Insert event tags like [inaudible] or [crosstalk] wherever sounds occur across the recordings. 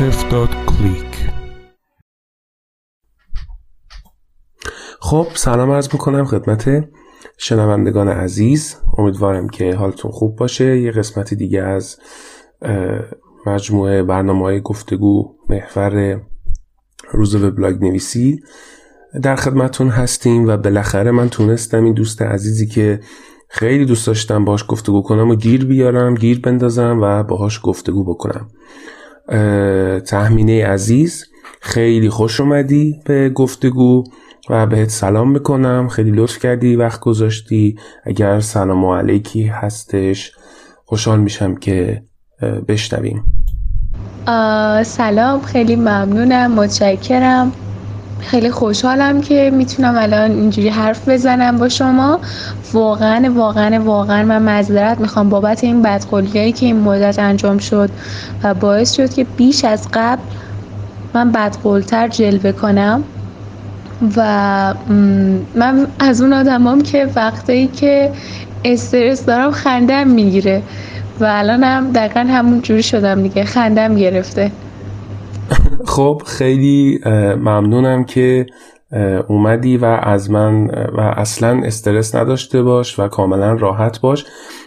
عاطف.click خب سلام عرض می‌کنم خدمت شنوندگان عزیز. امیدوارم که حالتون خوب باشه. یه قسمت دیگه از مجموعه برنامه های گفتگو محور روز وبلاگ نویسی در خدمتون هستیم و بالاخره من تونستم این دوست عزیزی که خیلی دوست داشتم باش گفتگو کنم و گیر بیارم گیر بندازم و باهاش گفتگو بکنم. تحمینه عزیز خیلی خوش اومدی به گفتگو و بهت سلام می‌کنم. خیلی لطف کردی وقت گذاشتی. اگر سلام علیکی هستش خوشحال میشم که بشنویم. سلام خیلی ممنونم متشکرم. خیلی خوشحالم که می‌تونم الان اینجوری حرف بزنم با شما. واقعا واقعا واقعا من معذرت می‌خوام بابت این بدقولیایی که این مدت انجام شد و باعث شد که بیش از قبل من بدقولتر جلوه کنم و من از اون آدمام که وقتی که استرس دارم خندم می‌گیره و الان هم دقیقا همون جوری شدم دیگه خندم گرفته. خب خیلی ممنونم که اومدی و از من و اصلا استرس نداشته باش و کاملا راحت باش.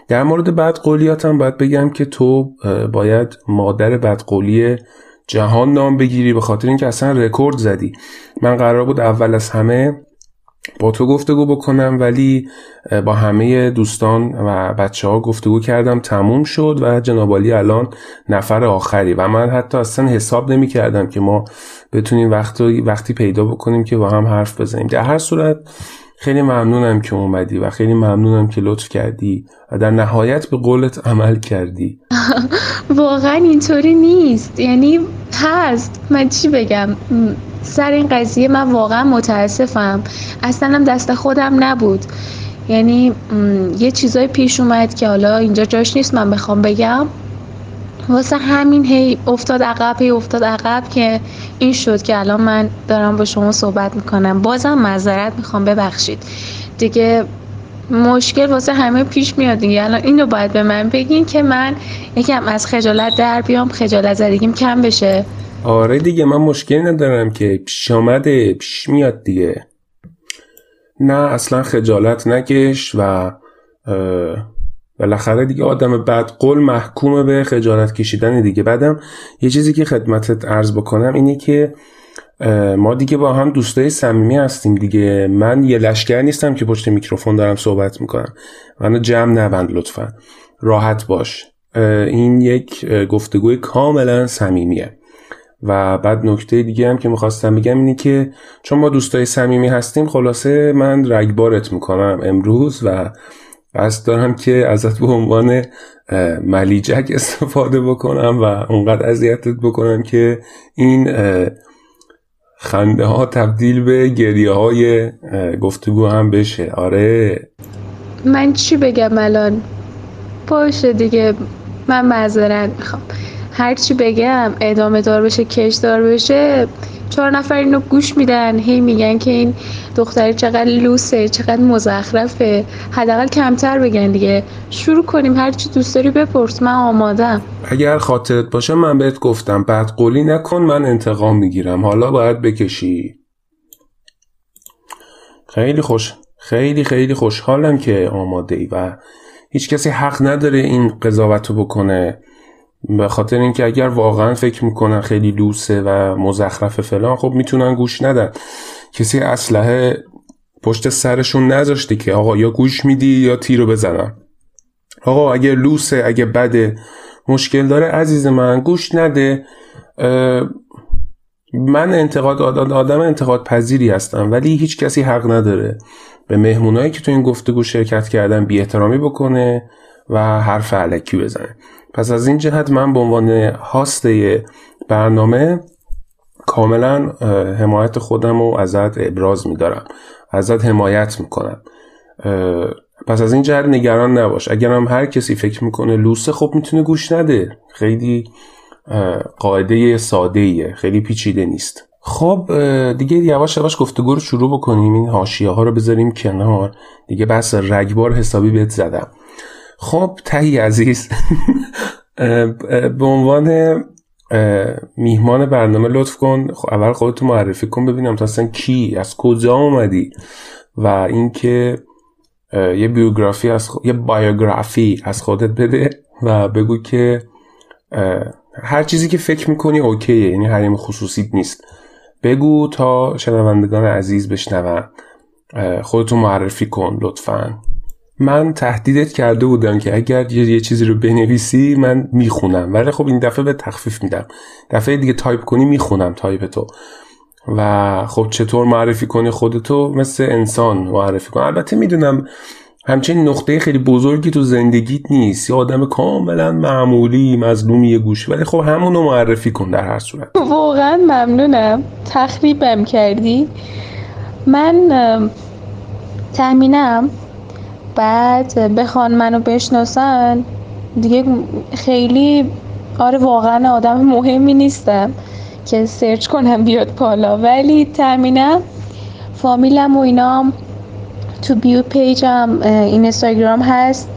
در مورد بدقولیاتم باید بگم که تو باید مادر بدقولی جهان نام بگیری به خاطر اینکه اصلا رکورد زدی. من قرار بود اول از همه با تو گفتگو بکنم ولی با همه دوستان و بچه ها گفتگو کردم تموم شد و جنابالی الان نفر آخری. و من حتی اصلا حساب نمی کردم که ما بتونیم وقتی, وقتی پیدا بکنیم که با هم حرف بزنیم. در هر صورت خیلی ممنونم که اومدی و خیلی ممنونم که لطف کردی و در نهایت به قولت عمل کردی. [laughs] واقعا اینطوری نیست. یعنی هست. من چی بگم؟ سر این قضیه من واقعا متاسفم. اصلا هم دست خودم نبود. یعنی یه چیزای پیش اومد که حالا اینجا جاش نیست من بخوام بگم. واسه همین هی افتاد عقب هی افتاد عقب که این شد که الان من دارم با شما صحبت می‌کنم. بازم معذرت می‌خوام ببخشید. دیگه مشکل واسه همه پیش میاد دیگه. الان اینو باید به من بگین که من یکم از خجالت در بیام خجالت زدگیم کم بشه. آره دیگه من مشکلی ندارم که پیش آمده پیش میاد دیگه. نه اصلا خجالت نکش و بالاخره دیگه آدم بعد قول محکوم به خجالت کشیدن دیگه. بعدم یه چیزی که خدمتت عرض بکنم اینه که ما دیگه با هم دوستای صمیمی هستیم دیگه. من یه لشکر نیستم که پشت میکروفون دارم صحبت می‌کنم. منو جمع نبند لطفا. راحت باش. این یک گفتگوی کاملا صمیمیه. و بعد نکته دیگه هم که می‌خواستم بگم اینه که چون ما دوستای صمیمی هستیم خلاصه من رگبارت می‌کنم امروز و قصد دارم که ازت به عنوان ملیجک استفاده بکنم و اونقدر اذیتت بکنم که این خنده ها تبدیل به گریه های گفتگو هم بشه. آره. من چی بگم الان؟ باشه دیگه من معذرت می‌خوام. هرچی بگم ادامه دار بشه کش دار بشه چهار نفر اینو گوش میدن هی میگن که این دختری چقدر لوسه چقدر مزخرفه. حداقل کمتر بگن دیگه. شروع کنیم هر چی دوست داری بپرس من آمادم. اگر خاطرت باشه من بهت گفتم بعد قولی نکن من انتقام می‌گیرم. حالا باید بکشی. خیلی خوش خیلی خیلی خوشحالم که آماده ای و هیچ کسی حق نداره این قضاوت رو بکنه. به خاطر اینکه اگر واقعا فکر می‌کنن خیلی لوسه و مزخرف فلان خب می‌تونن گوش ندن. کسی اسلحه پشت سرشون نذاشته که آقا یا گوش میدی یا تیرو بزنم آقا اگر لوسه اگه بده مشکل داره عزیز من گوش نده. من انتقاد آدم انتقاد پذیری هستم ولی هیچ کسی حق نداره به مهمونایی که تو این گفتگو شرکت کردن بی احترامی بکنه و حرف علکی بزنه. پس از این جهت من به عنوان هاسته برنامه کاملا حمایت خودم رو ازت ابراز میدارم. ازت حمایت می‌کنم. پس از این جهت نگران نباش. اگرم هر کسی فکر می‌کنه لوسه خب می‌تونه گوش نده. خیلی قاعده ساده ایه خیلی پیچیده نیست. خب دیگه یواش یواش گفتگو رو شروع بکنیم. این حاشیه ها رو بذاریم کنار. دیگه بس رگبار حسابی بهت زدم. خب تهی عزیز. [laughs] به عنوان میهمان برنامه لطف کن. خب اول خودتو معرفی کن ببینم تو اصلا کی از کجا اومدی و اینکه یه بیوگرافی از خود... یه بایوگرافی از خودت بده و بگو که هر چیزی که فکر می‌کنی اوکیه یعنی حریم خصوصیت نیست. بگو تا شنوندگان عزیز بشنون. خودتو معرفی کن لطفا. من تهدیدت کرده بودم که اگر یه چیزی رو بنویسی من می‌خونم. ولی خب این دفعه به تخفیف میدم. دفعه دیگه تایپ کنی می‌خونم تایپ تو. و خب چطور معرفی کنی خودتو؟ مثل انسان معرفی کن. البته می‌دونم همچنین نقطه خیلی بزرگی تو زندگیت نیست. یه آدم کاملا معمولی مظلومی یه گوش ولی خب همونو معرفی کن در هر صورت. واقعا ممنونم. تخریبم کردی. من تهمینم بعد بخوان منو بشناسن دیگه خیلی آره واقعا آدم مهمی نیستم که سرچ کنم بیاد پالا ولی تامینم فامیلم و اینام تو بیو پیجم این اینستاگرام هست.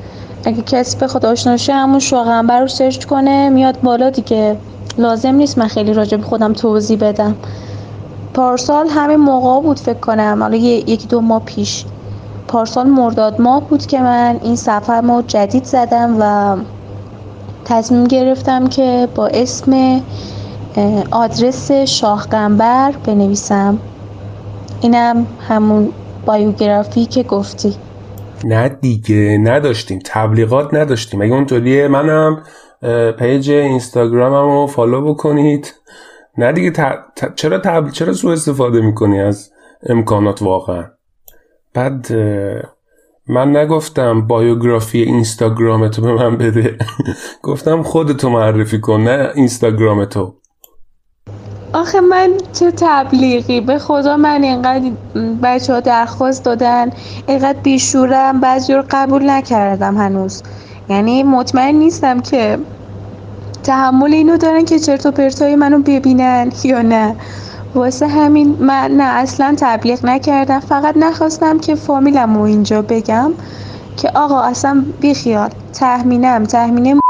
اگه کسی بخواد آشنا شه همون شوغنبر رو سرچ کنه میاد بالا دیگه. لازم نیست من خیلی راجع به خودم توضیح بدم. پارسال همین موقع بود فکر کنم حالا یکی دو ماه پیش. پارسال مرداد ماه بود که من این صفحه رو جدید زدم و تصمیم گرفتم که با اسم آدرس شاهقنبر بنویسم. اینم همون biography که گفتی. نه دیگه نداشتیم. تبلیغات نداشتیم. اگه اونطوریه منم page اینستاگرامم رو follow بکنید. نه دیگه چرا تبل... چرا سو استفاده می‌کنی از امکانات واقعا؟ بعد من نگفتم بایوگرافی اینستاگرامتو به من بده. [laughs] گفتم خودتو معرفی کن نه اینستاگرامتو. آخه من چه تبلیغی؟ به خدا من اینقدر بچه ها درخواست دادن اینقدر بیشورم بعضی رو قبول نکردم هنوز. یعنی مطمئن نیستم که تحمل اینو دارن که چرت و پرتای منو ببینن یا نه. واسه همین من نه اصلا تبلیغ نکردم. فقط نخواستم که فامیلم رو اینجا بگم که آقا اصلا بیخیال. تحمینم تحمینه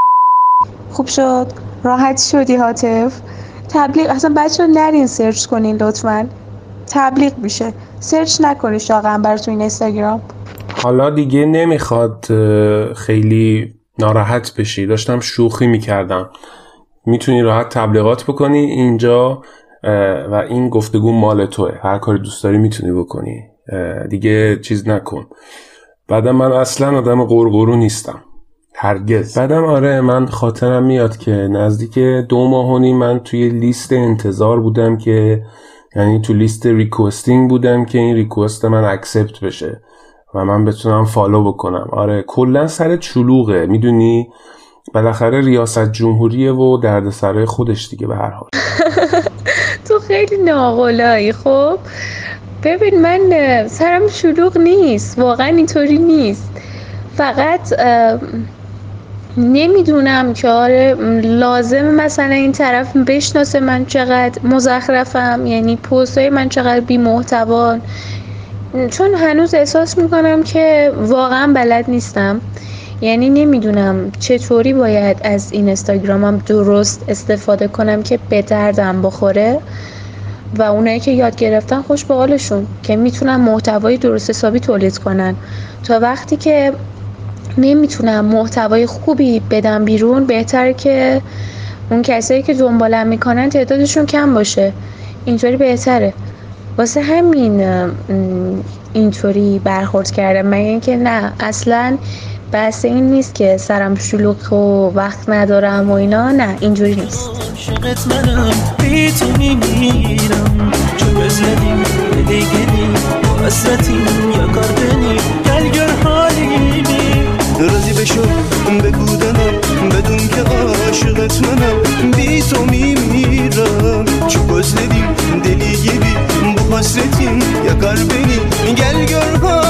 خوب شد؟ راحت شدی حاطف تبلیغ اصلا بچه نرین سرچ کنین لطفا. تبلیغ میشه. سرچ نکنی شاقنبر تو این اینستاگرام. حالا دیگه نمی‌خواد خیلی ناراحت بشی. داشتم شوخی می‌کردم. می‌تونی راحت تبلیغات بکنی اینجا. و این گفتگو مال توه. هر کاری دوست داری می‌تونی بکنی. دیگه چیز نکن. بعدم من اصلا آدم غرغرو نیستم. هرگز. بعدم آره من خاطرم میاد که نزدیک دو ماه و نیم من توی لیست انتظار بودم که یعنی تو لیست requesting بودم که این request من accept بشه و من بتونم فالو بکنم. آره کلا سر چلوغه. می‌دونی؟ بالاخره ریاست جمهوریه و دردسرای خودش دیگه به هر حال. [laughs] تو خیلی ناقلایی خب؟ ببین من سرم شلوغ نیست واقعا اینطوری نیست. فقط نمی‌دونم که آره لازم مثلا این طرف بشناسه من چقدر مزخرفم یعنی پست های من چقدر بی محتوان چون هنوز احساس می‌کنم که واقعا بلد نیستم. یعنی نمی‌دونم چطوری باید از این اینستاگرامم درست استفاده کنم که به دردم بخوره و اونایی که یاد گرفتن خوش به حالشون که می‌تونن محتوای درست حسابی تولید کنن. تا وقتی که نمی‌تونم محتوای خوبی بدم بیرون بهتر که اون کسایی که دنبالم می‌کنن تعدادشون کم باشه. اینطوری بهتره. واسه همین اینطوری برخورد کردم. مگه اینکه نه اصلا بحث این نیست که سرم شلوغ و وقت ندارم و اینا نه اینجوری نیست. راضی بشو بگو دلم بدون که عاشقت منم. بی تو میمیرم. چو گزلدیم دلی گیری بینی گل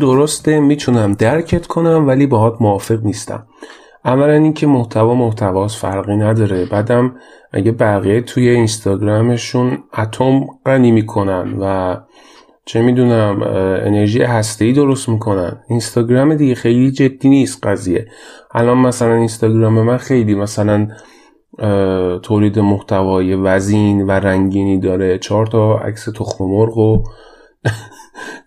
درسته می‌تونم درکت کنم ولی باهات موافق نیستم. اولا اینکه محتوا محتواست فرقی نداره. بعدم اگه بقیه توی اینستاگرامشون اتم غنی می‌کنن و چه می‌دونم انرژی هسته درست می‌کنن. اینستاگرام دیگه خیلی جدی نیست قضیه. الان مثلا اینستاگرام من خیلی مثلا تولید محتوای وزین و رنگینی داره. چهار تا عکس تخم مرغ و [laughs]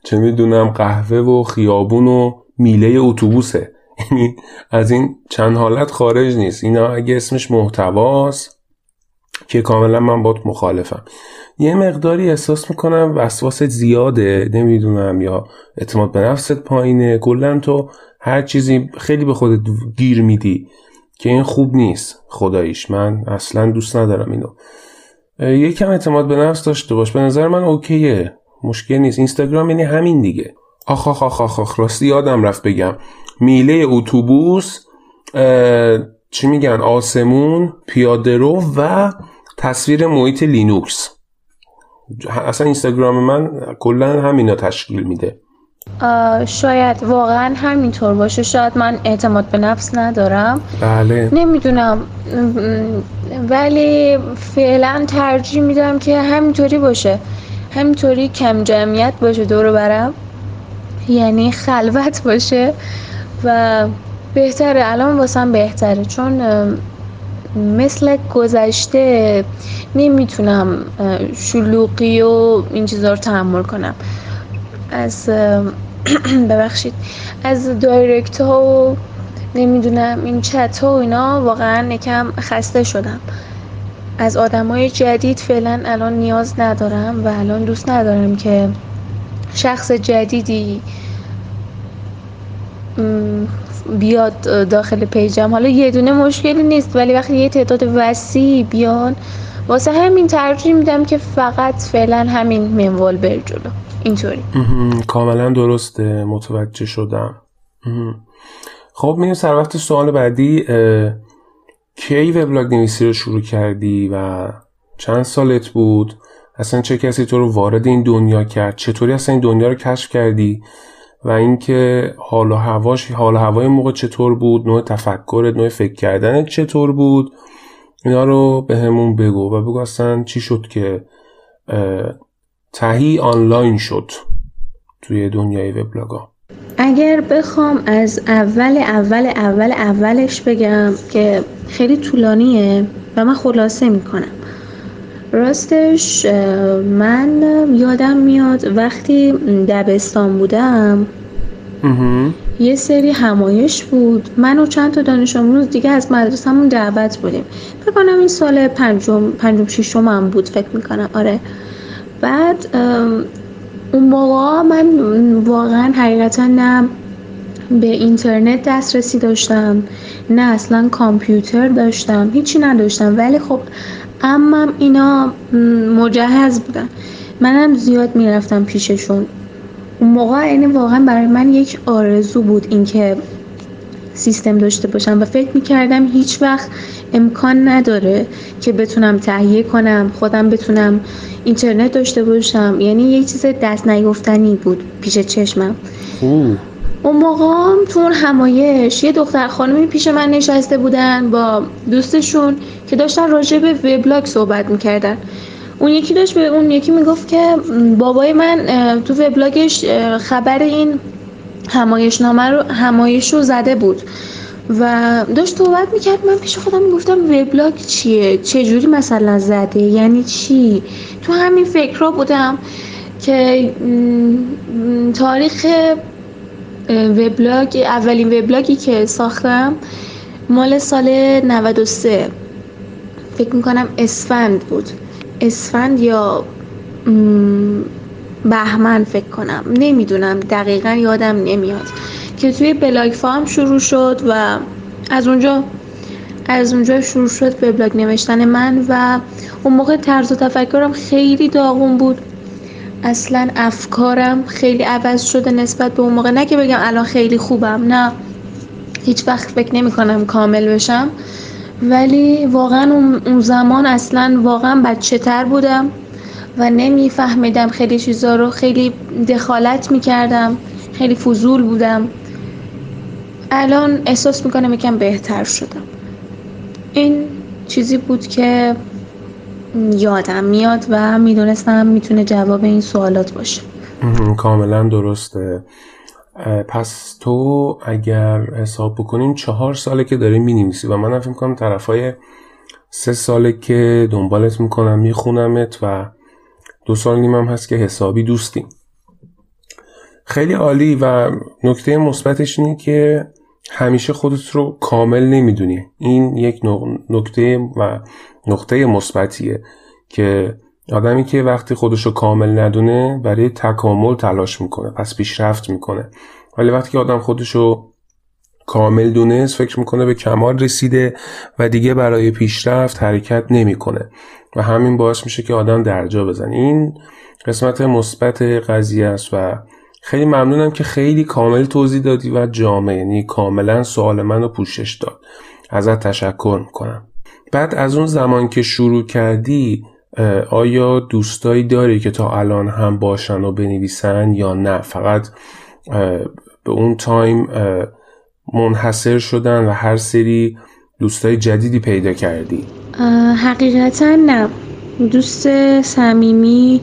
چه می‌دونم قهوه و خیابون و میله اتوبوسه. یعنی از این چند حالت خارج نیست. اینا اگه اسمش محتواست که کاملا من بات مخالفم. یه مقداری احساس می‌کنم وسواست زیاده نمی‌دونم یا اعتماد به نفست پایینه. کلا تو هر چیزی خیلی به خودت گیر میدی که این خوب نیست. خداییش من اصلا دوست ندارم اینو. یکم اعتماد به نفس داشته باش. به نظر من اوکیه. مشکل نیست. اینستاگرام یعنی همین دیگه. آخ آخ آخ آخ, آخ. راستی یادم رفت بگم. میله اتوبوس چی میگن؟ آسمون پیاده رو و تصویر محیط لینوکس. اصلا اینستاگرام من کلا همینا تشکیل میده. شاید واقعا همینطور باشه. شاید من اعتماد به نفس ندارم. بله. نمی‌دونم. ولی فعلا ترجیح میدم که همینطوری باشه. همینطوری کم جمعیت باشه دور برم. یعنی خلوت باشه و بهتره. الان واسم بهتره. چون مثل گذشته نمی‌تونم شلوغی و این چیزا رو تحمل کنم. از [clears throat] ببخشید. از دایرکت ها و نمی‌دونم این چت ها و اینا واقعا یکم خسته شدم. از آدم های جدید فعلا الان نیاز ندارم و الان دوست ندارم که شخص جدیدی بیاد داخل پیجم. حالا یه دونه مشکلی نیست ولی وقتی یه تعداد وسیع بیان واسه همین ترجیح میدم که فقط فعلا همین منوال بر جلو. اینطوری. کاملا درسته. متوجه شدم. خب میریم سر وقت سوال بعدی. کی وبلاگ نویسی رو شروع کردی و چند سالت بود؟ اصلا چه کسی تو رو وارد این دنیا کرد؟ چطوری اصلا این دنیا رو کشف کردی؟ و اینکه حال و هواش حال و هوای موقع چطور بود؟ نوع تفکرت نوع فکر کردنت چطور بود؟ اینا رو به همون بگو و بگو اصلا چی شد که تهی آنلاین شد توی دنیای وبلاگا. اگر بخوام از اول اول اول اولش بگم که خیلی طولانیه و من خلاصه می‌کنم. راستش من یادم میاد وقتی دبستان بودم یه سری همایش بود. من و چند تا دانش آموز دیگه از مدرسهمون دعوت بودیم. فکر کنم این سال پنجم پنجم ششم هم بود فکر می‌کنم. آره. بعد اون موقع من واقعا حقیقتا نه به اینترنت دسترسی داشتم نه اصلا کامپیوتر داشتم هیچی نداشتم. ولی خب اما اینا مجهز بودن. منم زیاد می‌رفتم پیششون. اون موقع یعنی واقعا برای من یک آرزو بود اینکه سیستم داشته باشم و فکر می‌کردم هیچ وقت امکان نداره که بتونم تهیه کنم خودم بتونم اینترنت داشته باشم. یعنی یک چیز دست نیفتنی بود پیش چشمم. اون موقع تو اون همایش یه دختر خانمی پیش من نشسته بودن با دوستشون که داشتن راجع به وبلاگ صحبت می‌کردن. اون یکی داشت به اون یکی می‌گفت که بابای من تو وبلاگش خبر این همایشنامه رو همایش رو زده بود. و داشت صحبت می‌کرد. من پیش خودم می‌گفتم وبلاگ چیه؟ چه جوری مثلا زده؟ یعنی چی؟ تو همین فکر بودم که تاریخ وبلاگ اولین وبلاگی که ساختم مال سال 93 فکر می‌کنم اسفند بود. اسفند یا بهمن فکر کنم. نمی‌دونم دقیقا یادم نمیاد. که توی بلاگ فارم شروع شد و از اونجا از اونجا شروع شد به بلاگ نوشتن من و اون موقع طرز و تفکرم خیلی داغون بود. اصلا افکارم خیلی عوض شده نسبت به اون موقع. نه که بگم الان خیلی خوبم نه. هیچ وقت فکر نمی کنم کامل بشم. ولی واقعا اون زمان اصلا واقعا بچه تر بودم. و نمیفهمیدم خیلی چیزا رو. خیلی دخالت می‌کردم. خیلی فضول بودم. الان احساس می‌کنم یکم بهتر شدم. این چیزی بود که یادم میاد و می‌دونستم می‌تونه جواب این سوالات باشه. کاملا درسته. پس تو اگر حساب بکنیم چهار ساله که داری می‌نویسی و من فکر کنم طرفای سه ساله که دنبالت می‌کنم میخونمت و دو سال نیم هم هست که حسابی دوستیم. خیلی عالی و نکته مثبتش اینه که همیشه خودت رو کامل نمی‌دونی. این یک نکته و نقطه مثبتیه که آدمی که وقتی خودش رو کامل ندونه برای تکامل تلاش می‌کنه پس پیشرفت می‌کنه. ولی وقتی که آدم خودش رو کامل دونست فکر می‌کنه به کمال رسیده و دیگه برای پیشرفت حرکت نمی‌کنه. و همین باعث میشه که آدم درجا بزنه. این قسمت مثبت قضیه است و خیلی ممنونم که خیلی کامل توضیح دادی و جامعه یعنی کاملا سوال منو پوشش داد. ازت تشکر می‌کنم. بعد از اون زمان که شروع کردی آیا دوستایی داری که تا الان هم باشن و بنویسن یا نه؟ فقط به اون تایم منحصر شدن و هر سری دوستای جدیدی پیدا کردی؟ حقیقتا نه. دوست صمیمی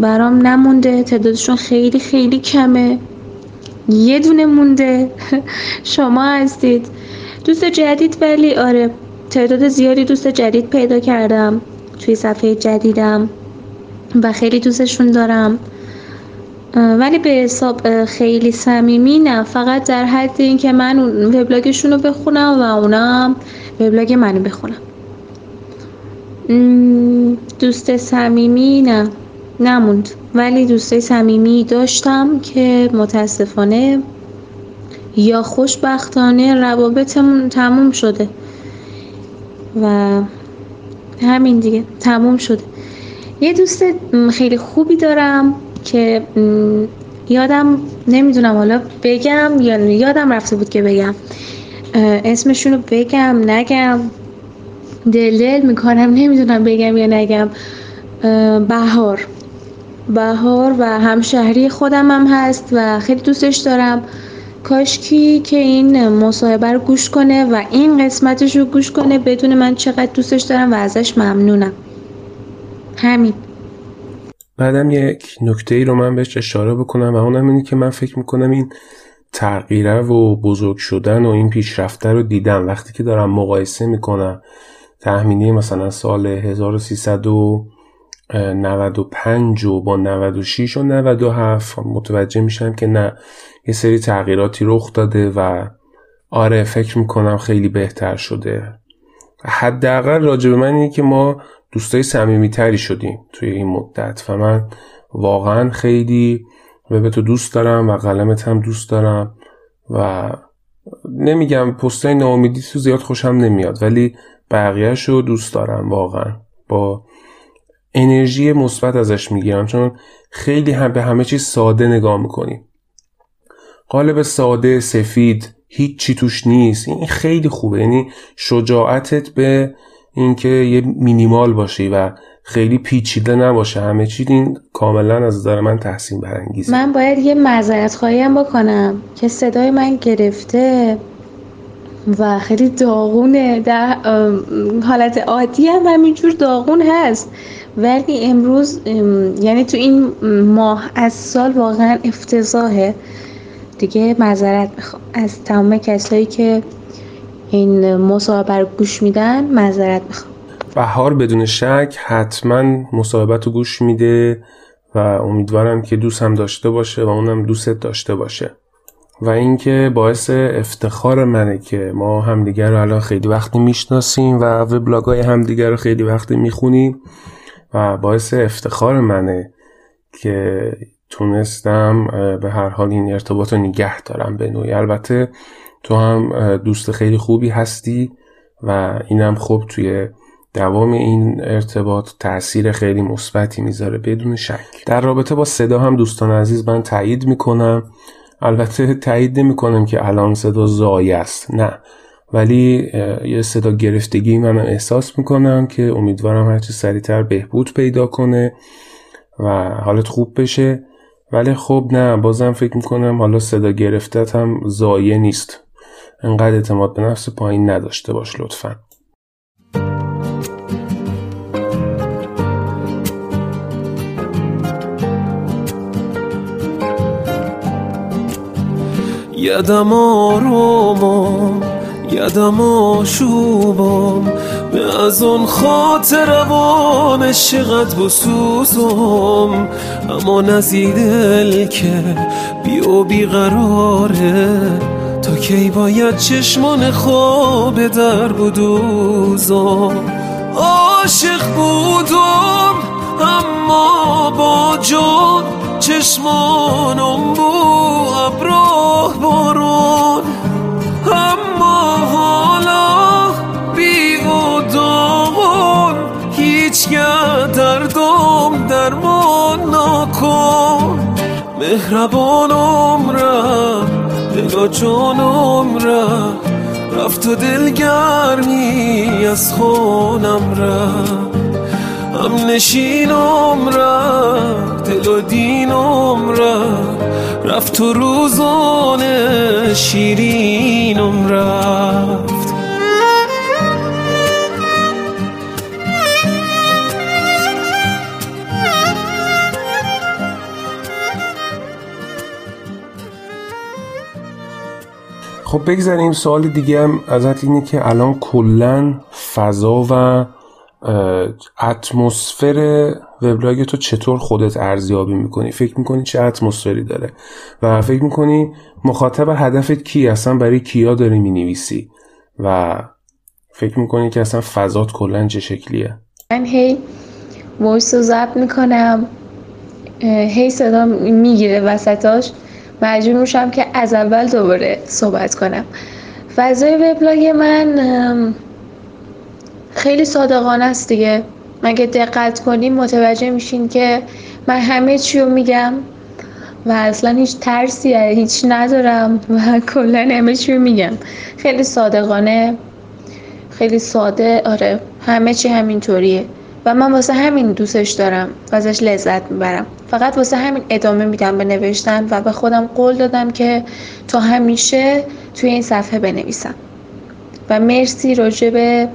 برام نمونده. تعدادشون خیلی خیلی کمه. یه دونه مونده. [laughs] شما هستید. دوست جدید ولی آره تعداد زیادی دوست جدید پیدا کردم. توی صفحه جدیدم. و خیلی دوستشون دارم. ولی به حساب خیلی صمیمی نه. فقط در حد اینکه من وبلاگشون رو بخونم و اونم وبلاگ منو بخونم. دوست صمیمی نه. نموند. ولی دوستای صمیمی داشتم که متاسفانه یا خوشبختانه روابطمون تموم شده. و همین دیگه تموم شده. یه دوست خیلی خوبی دارم. که یادم نمی‌دونم حالا بگم یا یادم رفته بود که بگم. اسمشون رو بگم نگم. دل دل می‌کنم نمی‌دونم بگم یا نگم. بهار. بهار و همشهری خودم هم هست و خیلی دوستش دارم. کاشکی که این مصاحبه رو گوش کنه و این قسمتش رو گوش کنه بدون من چقدر دوستش دارم و ازش ممنونم. همین. بعدم یک نکته ای رو من بهش اشاره بکنم و اونم اینه که من فکر می‌کنم این تغییره و بزرگ شدن و این پیشرفته رو دیدم. وقتی که دارم مقایسه می‌کنم تحمینی مثلا سال 1395 و با 96 و 97 متوجه میشم که نه یه سری تغییراتی رخ داده و آره فکر می‌کنم خیلی بهتر شده. حداقل راجع به من اینه که ما دوستای صمیمیتری شدیم توی این مدت و من واقعا خیلی به تو دوست دارم و قلمت هم دوست دارم و نمیگم پستای ناامیدی تو زیاد خوشم نمیاد ولی بقیهش رو دوست دارم واقعا. با انرژی مثبت ازش می‌گیرم چون خیلی هم به همه چیز ساده نگاه می‌کنیم. قالب ساده سفید هیچ چی توش نیست. این خیلی خوبه یعنی شجاعتت به اینکه یه مینیمال باشی و خیلی پیچیده نباشه همه چی این کاملا از نظر من تحسین برانگیزه. من باید یه معذرت خواهیم بکنم که صدای من گرفته و خیلی داغونه در حالت عادی هم همینجور داغون هست. ولی امروز یعنی تو این ماه از سال واقعا افتضاحه. دیگه معذرت می‌خوام. از تمام کسایی که این مصاحبه رو گوش میدن معذرت می‌خوام. بهار بدون شک حتما مصاحبت رو گوش میده و امیدوارم که دوست هم داشته باشه و اونم دوستت داشته باشه. و اینکه باعث افتخار منه که ما همدیگر رو الان خیلی وقتی می‌شناسیم و وبلاگای همدیگر رو خیلی وقتی می‌خونیم و باعث افتخار منه که تونستم به هر حال این ارتباط رو نگه دارم به نوعی. البته تو هم دوست خیلی خوبی هستی و اینم خوب توی دوام این ارتباط تاثیر خیلی مثبتی می‌ذاره بدون شک. در رابطه با صدا هم دوستان عزیز من تایید می‌کنم. البته تایید نمی‌کنم که الان صدا زای است نه. ولی یه صدا گرفتگی منم احساس می‌کنم که امیدوارم هرچی سریعتر بهبود پیدا کنه و حالت خوب بشه. ولی خب نه بازم فکر می‌کنم حالا صدا گرفتت هم زایه نیست. انقدر اعتماد به نفس پایین نداشته باش لطفا. یدم آرومم یدم آشوبم. به از اون خاطر وامش چقدر بسوزم. اما نزیدل که بی و بیقراره تا کی باید چشمان خواب در بدوزم؟ عاشق بودم اما با جان چشمانم بو ابراه بارون اما حالا بی و داغون هیچ دردم درمان نکن. مهربانم رفت دل و جانم رفت و دلگرمی از خونم رفت هم نشینم رفت دل و دینم رفت رفت و روزان شیرینم رفت خب بگذاریم سوال دیگه هم ازت اینه که الان کلا فضا و اتمسفر وبلاگ تو چطور خودت ارزیابی می‌کنی؟ فکر می‌کنی چه اتمسفری داره؟ و فکر می‌کنی مخاطب هدفت کی؟ اصلا برای کیا داری می‌نویسی؟ و فکر می‌کنی که اصلا فضات کلا چه شکلیه؟ من هی وایس رو ضبط می‌کنم هی صدا می‌گیره وسطاش. مجبور میشم که از اول دوباره صحبت کنم. فضای وبلاگ من خیلی صادقانه است دیگه. مگه دقت کنیم متوجه میشین که من همه چی رو میگم و اصلا هیچ ترسی هیچ ندارم و کلا همه چی رو میگم. خیلی صادقانه خیلی ساده آره همه چی همینطوریه. و من واسه همین دوستش دارم و ازش لذت می‌برم. فقط واسه همین ادامه میدم به نوشتن و به خودم قول دادم که تا همیشه توی این صفحه بنویسم. و مرسی راجع به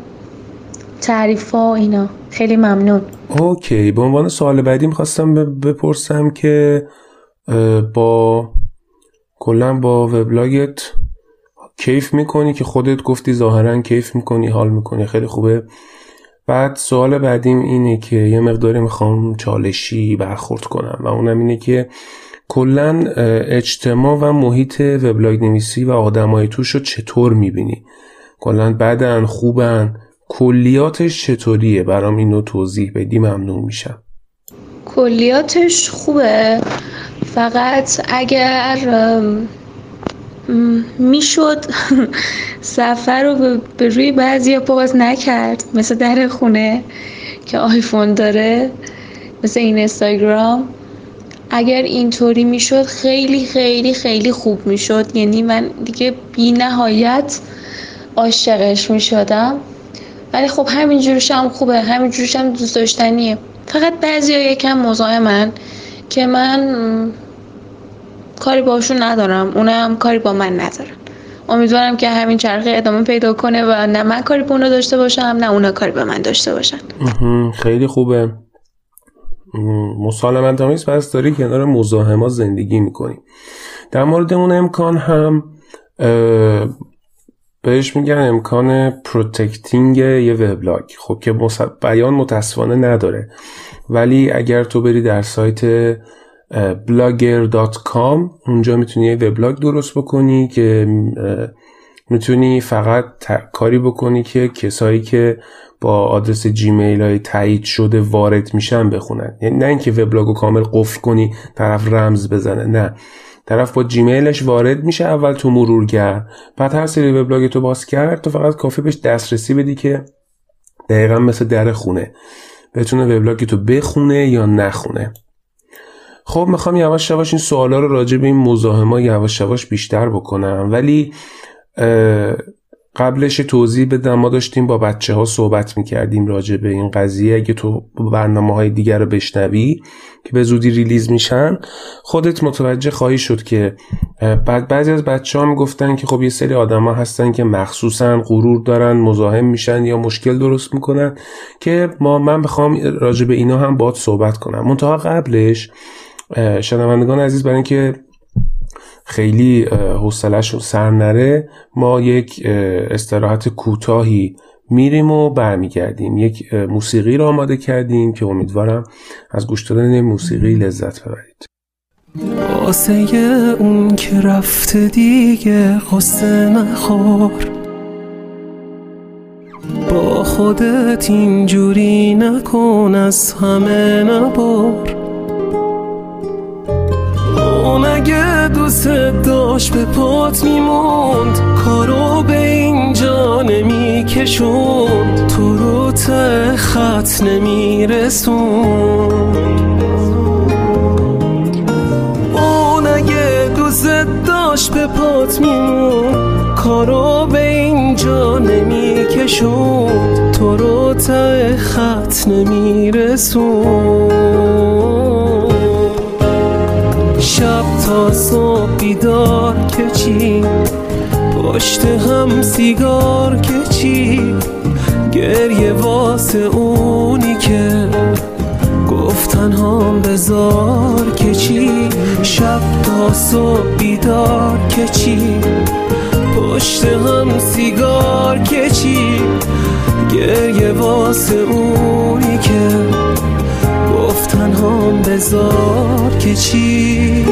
تعریف ها اینا. خیلی ممنون. اوکی به عنوان سوال بعدی می‌خواستم بپرسم که با کلا با وبلاگت کیف می‌کنی که خودت گفتی ظاهرا کیف می‌کنی حال می‌کنی خیلی خوبه. بعد سوال بعدیم اینه که یه مقداری می‌خوام چالشی برخورد کنم و اونم اینه که کلا اجتماع و محیط وبلاگ نویسی و آدمای توش رو چطور می‌بینی؟ کلا بدن خوبن؟ کلیاتش چطوریه؟ برام اینو توضیح بدی ممنون میشم. کلیاتش خوبه. فقط اگر می‌شد [laughs] سفر رو به روی بعضی باز نکرد. مثل در خونه که آیفون داره مثل این اینستاگرام. اگر اینطوری می‌شد خیلی خیلی خیلی خوب می‌شد. یعنی من دیگه بی نهایت عاشقش می‌شدم. ولی خب همینجورش هم خوبه. همینجورش هم دوست داشتنیه. فقط بعضی ها یکم مزاحمن که من کاری باشون ندارم. اونا هم کاری با من ندارن. امیدوارم که همین چرخه ادامه پیدا کنه و نه من کاری به اونا داشته باشم نه اونا کاری به من داشته باشن. خیلی خوبه. مسالمت آمیز پس داری کنار مزاحما زندگی می‌کنی. در مورد اون امکان هم بهش میگن امکان protecting یه وبلاگ. خب که بیان متاسفانه نداره. ولی اگر تو بری در سایت blogger.com اونجا می‌تونی یه وبلاگ درست بکنی که می‌تونی فقط کاری بکنی که کسایی که با آدرس جیمیل های تایید شده وارد میشن بخونن. یعنی نه اینکه وبلاگو کامل قفل کنی طرف رمز بزنه نه. طرف با جیمیلش وارد میشه اول تو مرورگر بعد هر سری وبلاگ تو باز کرد تو فقط کافی بهش دسترسی بدی که دقیقا مثل در خونه بتونه وبلاگ تو بخونه یا نخونه. خب می‌خوام یواش یواش این سوالا رو راجع به این مزاحما یواش یواش بیشتر بکنم. ولی قبلش توضیح بدم ما داشتیم با بچه ها صحبت می‌کردیم راجع به این قضیه. اگه تو برنامه های دیگر رو بشنوی که به زودی ریلیز میشن خودت متوجه خواهی شد که بعد بعضی از بچه ها می‌گفتن که خب یه سری آدما هستن که مخصوصا غرور دارن مزاحم میشن یا مشکل درست می‌کنن که ما من بخوام راجع به اینا هم باد صحبت کنم. منتها قبلش شنوندگان عزیز برای اینکه خیلی حوصلش سر نره ما یک استراحت کوتاهی میریم و برمیگردیم. یک موسیقی رو آماده کردیم که امیدوارم از گوش دادن موسیقی لذت ببرید. واسه اون که رفته دیگه قصه نخور. با خودت اینجوری نکن از همه نبار اون اگه دوست داشت به پات میموند کارو به اینجا نمیکشوند. تو رو ته خط نمیرسوند. اون اگه دوست داشت به پات میموند کارو به اینجا نمیکشوند. تو رو ته خط نمیرسوند. تا صبح بیدار که چی؟ پشت هم سیگار که چی؟ گریه واسه اونی که گفتن هم بزار که چی؟ شب تا صبح بیدار که چی؟ پشت هم سیگار که چی؟ گریه واسه اونی که گفتن هم بزار که چی؟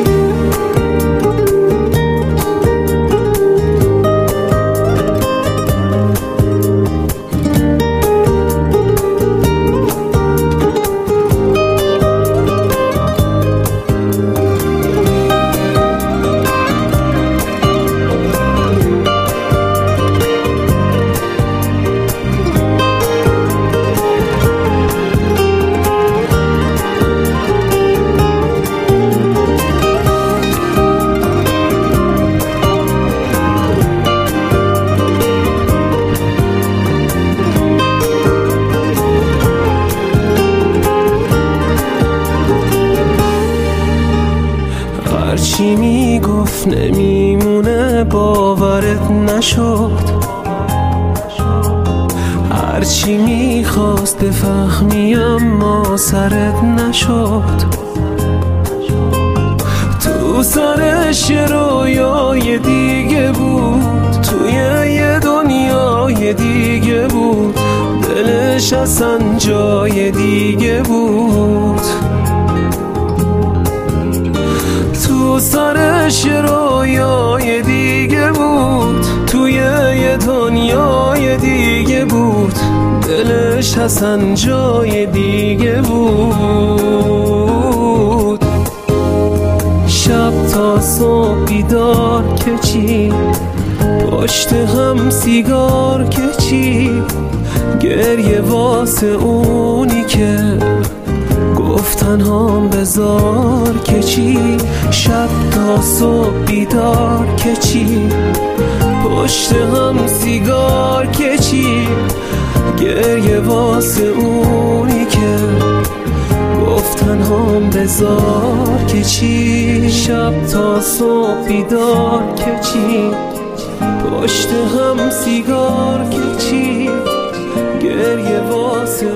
نشد. هرچی می‌خواست بفهمی اما سرت نشد. تو سرش رویای دیگه بود. توی یه دنیای دیگه بود. دلش اصلا جای دیگه بود. تو سرش رویای دیگه بود. یه دنیای دیگه بود. دلش اصلا جای دیگه بود. شب تا صبح بیدار که چی پشت هم سیگار که چی گریه واسه اونی که گفتن هم بزار که چی شب تا صبح بیدار که پشت هم سیگار که چی گریه واسه اونی که گفتن هم بزار که چی شب تا صبح بیدار که چی پشت هم سیگار که چی گریه واسه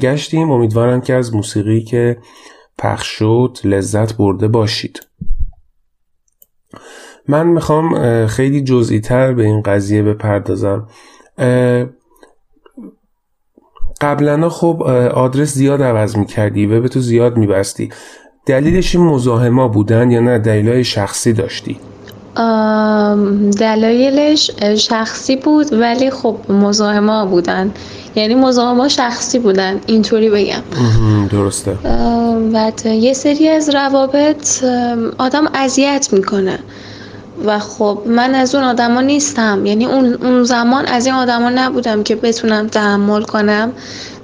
برگشتیم. امیدوارم که از موسیقی که پخش شد لذت برده باشید. من می‌خوام خیلی جزئی تر به این قضیه بپردازم. قبلا خب آدرس زیاد عوض می‌کردی وب تو زیاد میبستی. دلیلش مزاحما بودن یا نه؟ دلیلای شخصی داشتی؟ دلایلش شخصی بود ولی خب مزاحما بودن. یعنی مزاحما شخصی بودن اینطوری بگم. درسته. بعد یه سری از روابط آدم اذیت می‌کنه. و خب من از اون آدما نیستم. یعنی اون, اون زمان از این آدما نبودم که بتونم تحمل کنم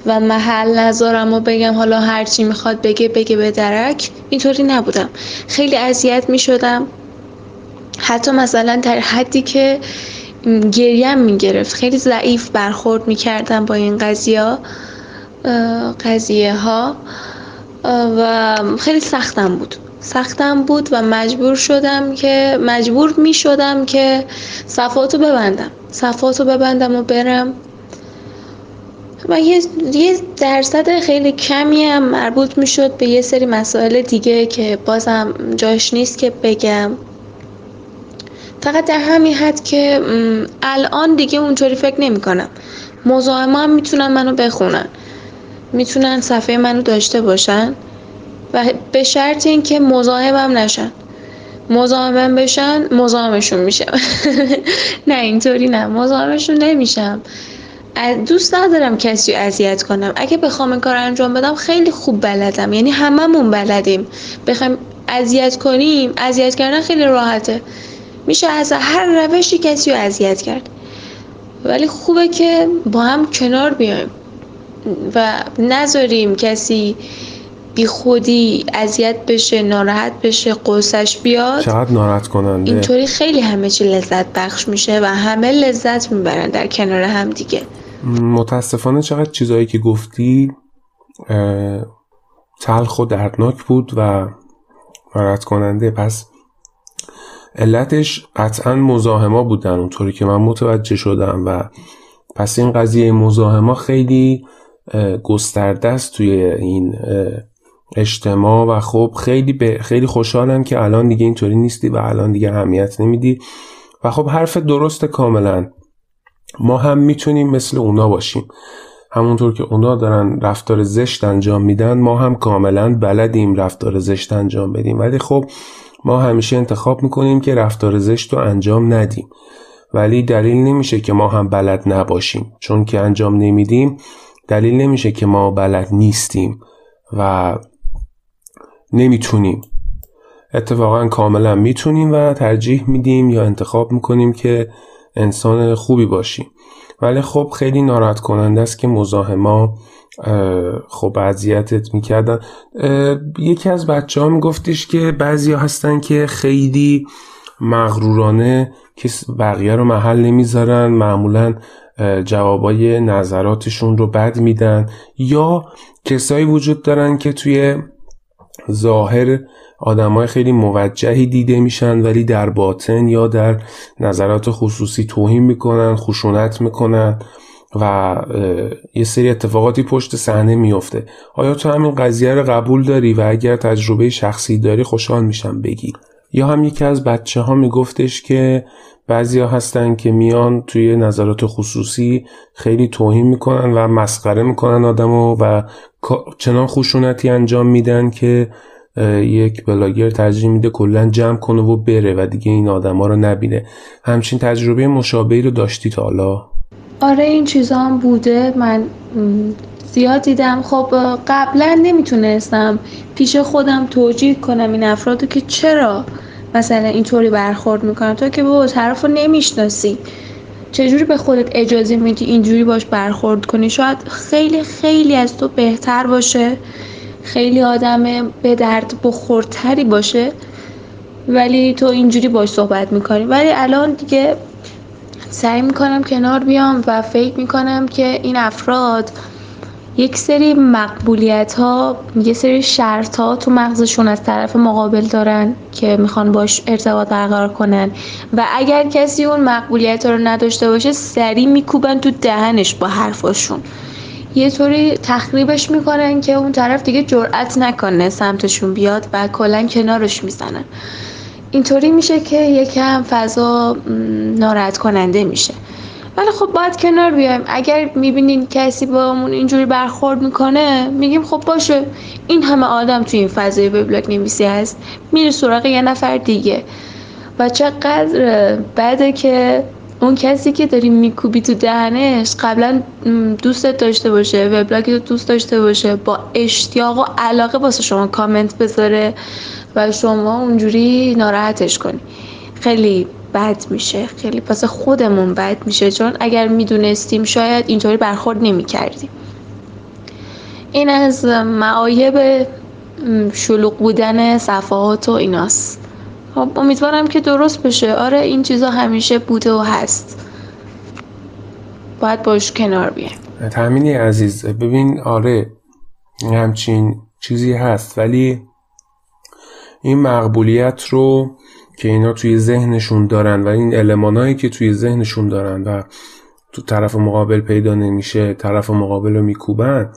و محل نذارم و بگم حالا هرچی می‌خواد بگه بگه به درک. اینطوری نبودم. خیلی اذیت می‌شدم. حتی مثلا در حدی که گریم می‌گرفت. خیلی ضعیف برخورد می‌کردم با این قضیه قضیه ها و خیلی سختم بود. سختم بود و مجبور شدم که مجبور می شدم که صفاتو ببندم. صفاتو ببندم و برم. و یه, یه درصد خیلی کمی هم مربوط می به یه سری مسائل دیگه که بازم جاش نیست که بگم. فقط در همین حد که الان دیگه اونطوری فکر نمی کنم. مزاحم هم می‌تونن منو بخونن. می‌تونن صفحه منو داشته باشن. و به شرط اینکه مزاحمم نشن. مزاحمم بشن مزاحمشون میشم. [laughs] نه اینطوری نه مزاحمشون نمیشم. دوست ندارم کسی اذیت کنم. اگه بخوام این کار انجام بدم خیلی خوب بلدم. یعنی هممون بلدیم. بخوایم اذیت کنیم اذیت کردن خیلی راحته. میشه از هر روشی کسی رو اذیت کرد. ولی خوبه که با هم کنار بیایم و نذاریم کسی بی خودی اذیت بشه ناراحت بشه قصش بیاد. چقدر ناراحت کننده. اینطوری خیلی همه چی لذت بخش میشه و همه لذت می‌برن در کنار هم دیگه. متاسفانه چقدر چیزایی که گفتی تلخ و دردناک بود و ناراحت کننده. پس علتش قطعا مزاحما بودن اونطوری که من متوجه شدم و پس این قضیه مزاحما خیلی گسترده است توی این اجتماع و خب خیلی خیلی خوشحالم که الان دیگه اینطوری نیستی و الان دیگه اهمیت نمیدی و خب حرف درست کاملا. ما هم می‌تونیم مثل اونا باشیم. همونطور که اونا دارن رفتار زشت انجام میدن ما هم کاملا بلدیم رفتار زشت انجام بدیم. ولی خب ما همیشه انتخاب می‌کنیم که رفتار زشت رو انجام ندیم. ولی دلیل نمیشه که ما هم بلد نباشیم. چون که انجام نمیدیم دلیل نمیشه که ما بلد نیستیم و نمی‌تونیم. اتفاقا کاملا می‌تونیم و ترجیح میدیم یا انتخاب می‌کنیم که انسان خوبی باشیم. ولی خب خیلی ناراحت کننده است که مزاحما خب اذیتت می‌کردن. یکی از بچه ها میگفتش که بعضی هستن که خیلی مغرورانه که بقیه رو محل نمی‌ذارن معمولا جوابای نظراتشون رو بد میدن. یا کسایی وجود دارن که توی ظاهر آدمای خیلی موجهی دیده میشن ولی در باطن یا در نظرات خصوصی توهین می‌کنن خشونت می‌کنن. و یه سری اتفاقاتی پشت صحنه میفته آیا تو همین قضیه رو قبول داری و اگر تجربه شخصی داری خوشحال میشم بگی. یا هم یکی از بچه ها میگفتش که بعضی ها هستن که میان توی نظرات خصوصی خیلی توهین می‌کنن و مسخره می‌کنن آدمو و چنان خشونتی انجام میدن که یک بلاگر ترجیح میده کلا جمع کنه و بره و دیگه این آدما رو نبینه. همچین تجربه مشابهی رو داشتی تا حالا؟ آره این چیزا هم بوده. من زیاد دیدم. خب قبلا نمی‌تونستم پیش خودم توجیه کنم این افرادو که چرا مثلا اینطوری برخورد می‌کنن تو که با طرف رو نمی‌شناسی. چجوری به خودت اجازه میدی اینجوری باش برخورد کنی؟ شاید خیلی خیلی از تو بهتر باشه. خیلی آدم به درد بخورتری باشه. ولی تو اینجوری باش صحبت می‌کنی. ولی الان دیگه سعی می‌کنم کنار بیام و فکر می‌کنم که این افراد یک سری مقبولیت ها یه سری شرط ها تو مغزشون از طرف مقابل دارن که می‌خوان باش ارتباط برقرار کنن. و اگر کسی اون مقبولیت ها رو نداشته باشه سری میکوبن تو دهنش با حرفاشون. یه طوری تخریبش می‌کنن که اون طرف دیگه جرأت نکنه سمتشون بیاد و کلا کنارش می‌زنن. اینطوری میشه که یکم فضا ناراحت کننده میشه. ولی خب باید کنار بیایم. اگر می‌بینین کسی با همون اینجوری برخورد می‌کنه میگیم خب باشه. این همه آدم توی این فضای وبلاگ نویسی هست. میره سراغ یه نفر دیگه. و چقدر بده که اون کسی که داری میکوبی تو دهنش قبلا دوستت داشته باشه وبلاگ رو دوست داشته باشه با اشتیاق و علاقه واسه شما کامنت بذاره و شما اونجوری ناراحتش کنی. خیلی بد میشه خیلی پس خودمون بد میشه چون اگر می‌دونستیم شاید اینطوری برخورد نمی‌کردیم. این از معایب شلوغ بودن صفحات و ایناست. خب امیدوارم که درست بشه. آره این چیزا همیشه بوده و هست. باید باش کنار بیایم. تامینی عزیز ببین آره همچین چیزی هست ولی این مقبولیت رو که اینا توی ذهنشون دارن و این المانایی که توی ذهنشون دارن و تو طرف مقابل پیدا نمیشه طرف مقابل رو میکوبن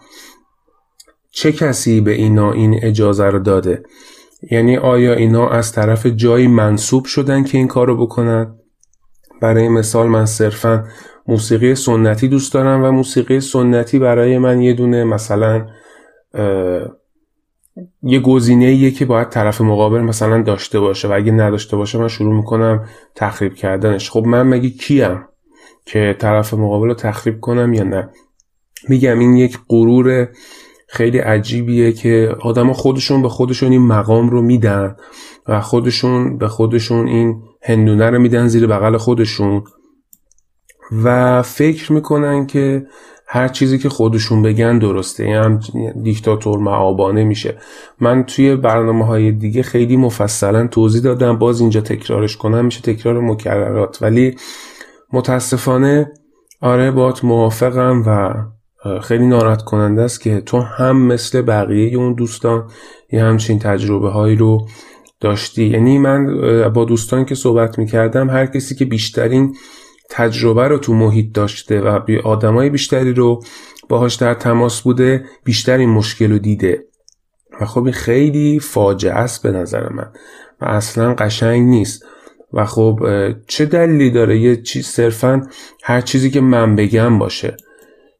چه کسی به اینا این اجازه رو داده؟ یعنی آیا اینا از طرف جایی منصوب شدن که این کارو بکنن؟ برای مثال من صرفا موسیقی سنتی دوست دارم و موسیقی سنتی برای من یه دونه مثلا یه گزینه که باید طرف مقابل مثلا داشته باشه و اگه نداشته باشه من شروع می‌کنم تخریب کردنش. خب من مگه کیم که طرف مقابل رو تخریب کنم یا نه؟ میگم این یک غرور خیلی عجیبیه که آدم خودشون به خودشون این مقام رو میدن و خودشون به خودشون این هندونه رو میدن زیر بغل خودشون و فکر می‌کنن که هر چیزی که خودشون بگن درسته. این هم دیکتاتور معابانه میشه. من توی برنامه های دیگه خیلی مفصلا توضیح دادم. باز اینجا تکرارش کنم. میشه تکرار مکررات. ولی متاسفانه آره بات موافقم و خیلی ناراحت کننده است که تو هم مثل بقیه اون دوستان یه همچین تجربه هایی رو داشتی. یعنی من با دوستان که صحبت می‌کردم هر کسی که بیشترین تجربه رو تو محیط داشته و آدمای بیشتری رو باهاش در تماس بوده بیشتر این مشکل رو دیده. و خب این خیلی فاجعه است به نظر من. و اصلا قشنگ نیست. و خب چه دلیلی داره؟ یه چیز صرفا هر چیزی که من بگم باشه.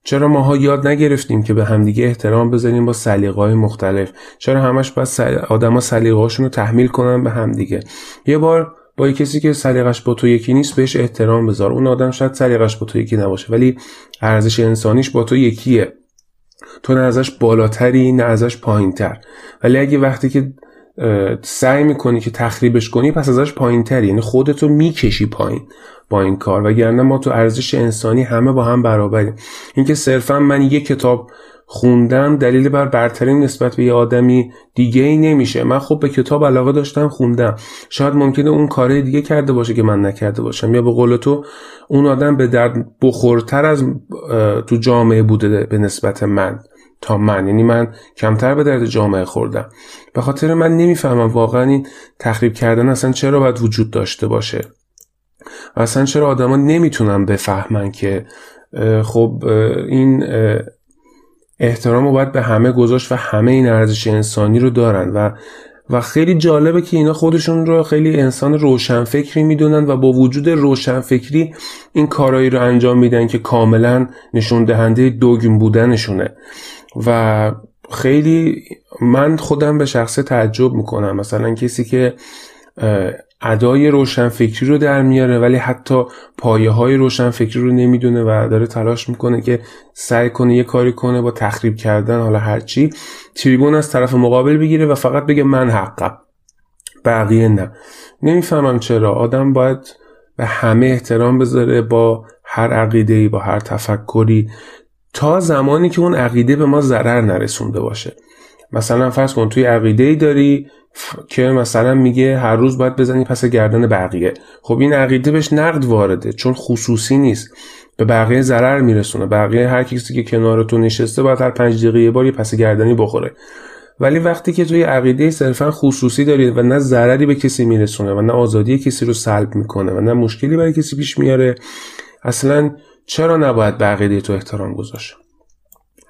چرا ماها یاد نگرفتیم که به همدیگه احترام بذاریم با سلیقه‌های مختلف؟ چرا همش باید سل... آدما سلیقه‌هاشون رو تحمیل کنن به همدیگه؟ یه بار با کسی که سلیقش با تو یکی نیست بهش احترام بذار. اون آدم شاید سلیقش با تو یکی نباشه ولی ارزش انسانیش با تو یکیه. تو نه ازش بالاتری نه ازش پایینتر. ولی اگه وقتی که سعی می‌کنی که تخریبش کنی پس ازش پایینتری. یعنی خودتو می‌کشی پایین. با این کار وگرنه ما تو ارزش انسانی همه با هم برابریم. اینکه صرفا من یک کتاب خوندم دلیل بر برتری نسبت به یه آدمی دیگه ای نمیشه. من خب به کتاب علاقه داشتم خوندم. شاید ممکنه اون کاره دیگه کرده باشه که من نکرده باشم. یا به قول تو اون آدم به درد بخورتر از تو جامعه بوده به نسبت من تا من. یعنی من کمتر به درد جامعه خوردم. به خاطر من نمی‌فهمم واقعا این تخریب کردن اصلا چرا باید وجود داشته باشه. اصلا چرا آدما نمی‌تونن بفهمن که خب این احترام رو باید به همه گذاشت و همه این ارزش انسانی رو دارن و و خیلی جالبه که اینا خودشون رو خیلی انسان روشنفکری می‌دونن و با وجود روشنفکری این کارایی رو انجام میدن که کاملا نشون دهنده دوگم بودنشونه. و خیلی من خودم به شخصه تعجب می‌کنم. مثلا کسی که ادای روشنفکری رو در میاره ولی حتی پایه های روشنفکری رو نمی‌دونه و داره تلاش می‌کنه که سعی کنه یه کاری کنه با تخریب کردن حالا هرچی تریبون از طرف مقابل بگیره و فقط بگه من حقم. بقیه نه. نمی‌فهمم چرا. آدم باید به همه احترام بذاره با هر عقیده با هر تفکری تا زمانی که اون عقیده به ما ضرر نرسونده باشه. مثلا فرض کن توی عقیده ای داری که مثلا میگه هر روز باید بزنی پس گردن بقیه. خب این عقیده بهش نقد وارده چون خصوصی نیست. به بقیه ضرر میرسونه. بقیه هر کسی که کنار تو نشسته باید هر پنج دقیقه یه بار یه پس گردنی بخوره. ولی وقتی که توی عقیده صرفا خصوصی داری و نه ضرری به کسی میرسونه و نه آزادی کسی رو سلب می‌کنه و نه مشکلی برای کسی پیش میاره اصلا چرا نباید به عقیده تو احترام گذاشت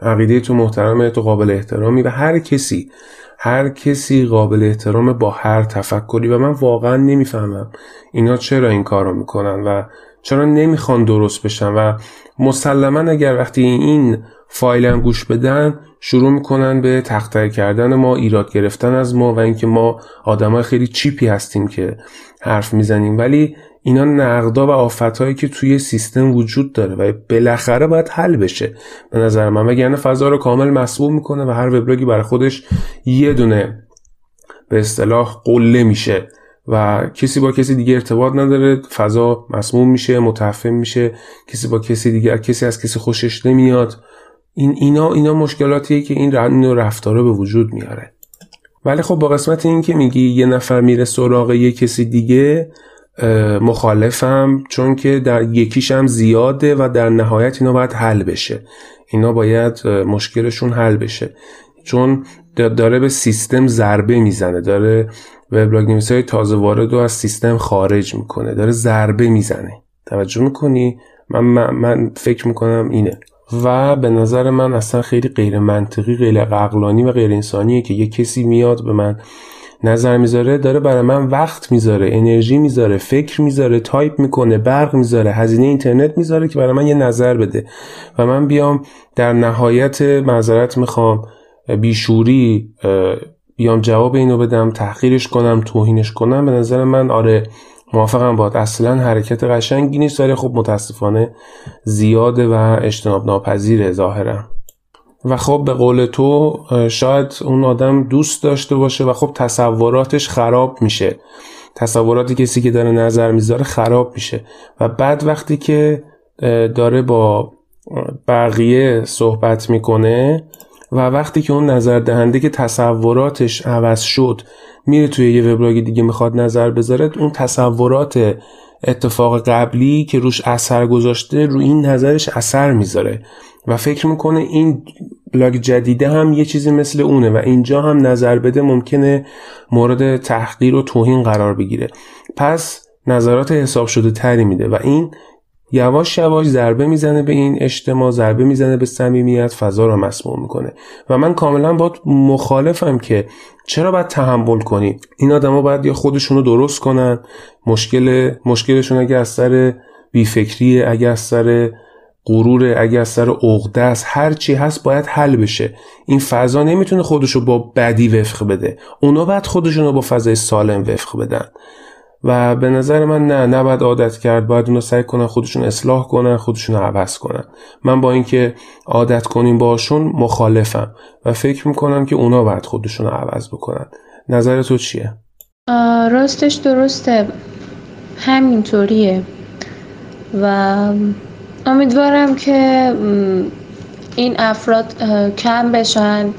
عقیده تو محترمه تو قابل احترامی و هر کسی هر کسی قابل احترام با هر تفکری و من واقعا نمی‌فهمم اینا چرا این کار رو می‌کنن و چرا نمی‌خوان درست بشن و مسلما اگر وقتی این فایل هم گوش بدن شروع می‌کنن به تختر کردن ما ایراد گرفتن از ما و اینکه ما آدمای خیلی چیپی هستیم که حرف می‌زنیم. ولی اینا نقدا و آفتهایی که توی سیستم وجود داره و بالاخره باید حل بشه. به نظر من وگرنه فضا رو کامل مسبوب می‌کنه و هر وبلاگی برای خودش یه دونه به اصطلاح قله میشه و کسی با کسی دیگه ارتباط نداره فضا مسموم میشه متفهم میشه کسی با کسی دیگه کسی از کسی خوشش نمیاد. این اینا اینا مشکلاتیه که این اینو رفتاره به وجود میاره. ولی خب با قسمت این که میگی یه نفر میره سراغ یه کسی دیگه مخالفم چون که در یکیشم زیاده و در نهایت اینا باید حل بشه. اینا باید مشکلشون حل بشه. چون داره به سیستم ضربه می‌زنه داره وبلاگ نویس های تازه وارد رو از سیستم خارج می‌کنه داره ضربه می‌زنه. توجه می‌کنی؟ من, من, من فکر می‌کنم اینه. و به نظر من اصلا خیلی غیر منطقی غیر عقلانی و غیر انسانیه که یه کسی میاد به من نظر می‌ذاره داره برای من وقت می‌ذاره انرژی می‌ذاره فکر می‌ذاره تایپ می‌کنه برق می‌ذاره هزینه اینترنت می‌ذاره که برای من یه نظر بده. و من بیام در نهایت معذرت می‌خوام بیشوری بیام جواب اینو بدم تحقیرش کنم توهینش کنم. به نظر من آره موافقم باد اصلا حرکت قشنگی نیست داره خب متاسفانه زیاده و اجتناب ناپذیره ظاهرا. و خب به قول تو شاید اون آدم دوست داشته باشه و خب تصوراتش خراب میشه. تصورات کسی که داره نظر می‌ذاره خراب میشه. و بعد وقتی که داره با بقیه صحبت می‌کنه و وقتی که اون نظر دهنده که تصوراتش عوض شد میره توی یه وبلاگ دیگه می‌خواد نظر بذاره اون تصورات اتفاق قبلی که روش اثر گذاشته رو این نظرش اثر می‌ذاره. و فکر می‌کنه این بلاگ جدیده هم یه چیزی مثل اونه و اینجا هم نظر بده ممکنه مورد تحقیر و توهین قرار بگیره. پس نظرات حساب شده تری میده و این یواش یواش ضربه می‌زنه به این اجتماع ضربه می‌زنه به صمیمیت فضا رو مسموم می‌کنه. و من کاملا با مخالفم که چرا باید تحمل کنید این آدما باید یا خودشونو درست کنن. مشکل مشکلشون اگه از سر بیفکری اگه از سر غرور از سر عقده است هر چی هست باید حل بشه. این فضا نمی‌تونه خودشو با بدی وفق بده. اونا باید خودشونو با فضای سالم وفق بدن. و به نظر من نه نباید عادت کرد. باید اونا سعی کنن خودشون اصلاح کنن خودشون عوض کنن. من با اینکه عادت کنیم باشون مخالفم و فکر می‌کنم که اونا باید خودشون عوض بکنن. نظر تو چیه؟ راستش درسته. همینطوریه. و امیدوارم که این افراد کم بشن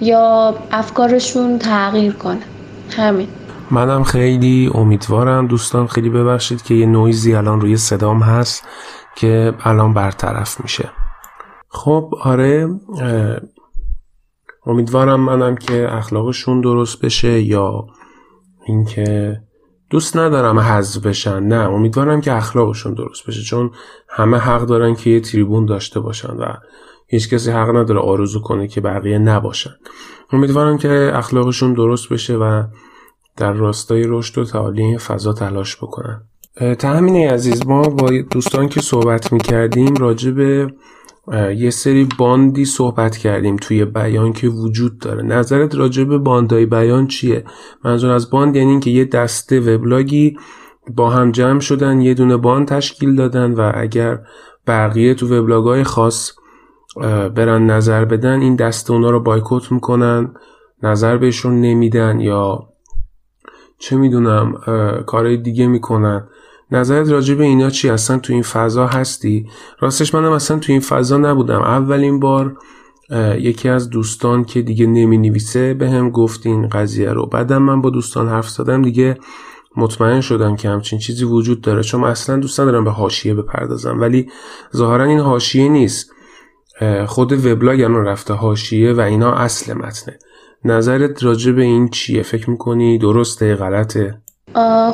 یا افکارشون تغییر کنه. همین. منم خیلی امیدوارم. دوستان خیلی ببخشید که یه نویزی الان روی صدام هست که الان برطرف میشه. خب آره امیدوارم منم که اخلاقشون درست بشه یا اینکه دوست ندارم حذف بشن. نه امیدوارم که اخلاقشون درست بشه چون همه حق دارن که یه تریبون داشته باشن و هیچ کسی حق نداره آرزو کنه که بقیه نباشن. امیدوارم که اخلاقشون درست بشه و در راستای رشد و تعالی فضا تلاش بکنن. تامین عزیز ما با دوستان که صحبت می‌کردیم راجع به یه سری باندی صحبت کردیم توی بیان که وجود داره. نظرت راجع به باندای بیان چیه؟ منظور از باند یعنی اینکه یه دسته وبلاگی با هم جمع شدن یه دونه باند تشکیل دادن و اگر بقیه تو وبلاگ خاص برن نظر بدن این دسته اونا رو بایکوت می‌کنن نظر بهشون نمیدن یا چه می‌دونم کارهای دیگه می‌کنن. نظرت راجع به اینا چی؟ اصلا تو این فضا هستی؟ راستش منم اصلا تو این فضا نبودم. اولین بار یکی از دوستان که دیگه نمی نویسه به هم گفت این قضیه رو. بعدم من با دوستان حرف زدم دیگه مطمئن شدم که همچین چیزی وجود داره. چون اصلا دوست ندارم به حاشیه بپردازم. ولی ظاهرا این حاشیه نیست. خود وبلاگ الان رفته حاشیه و اینا اصل متنه. نظرت راجع به این چیه؟ فکر می‌کنی درسته؟ غلطه؟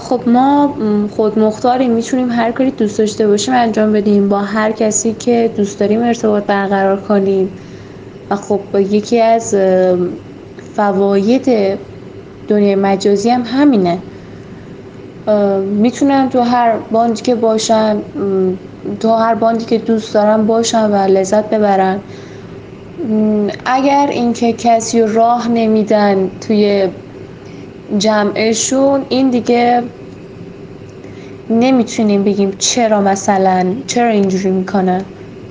خب ما خود مختاریم می‌تونیم هر کاری دوست داشته باشیم انجام بدیم. با هر کسی که دوست داریم ارتباط برقرار کنیم. و خب یکی از فواید دنیای مجازی هم همینه. می‌تونم تو هر باندی که باشم تو هر باندی که دوست دارم باشم و لذت ببرم اگر اینکه کسی راه نمیدن توی جمعشون این دیگه نمی‌تونیم بگیم چرا مثلا چرا اینجوری می‌کنن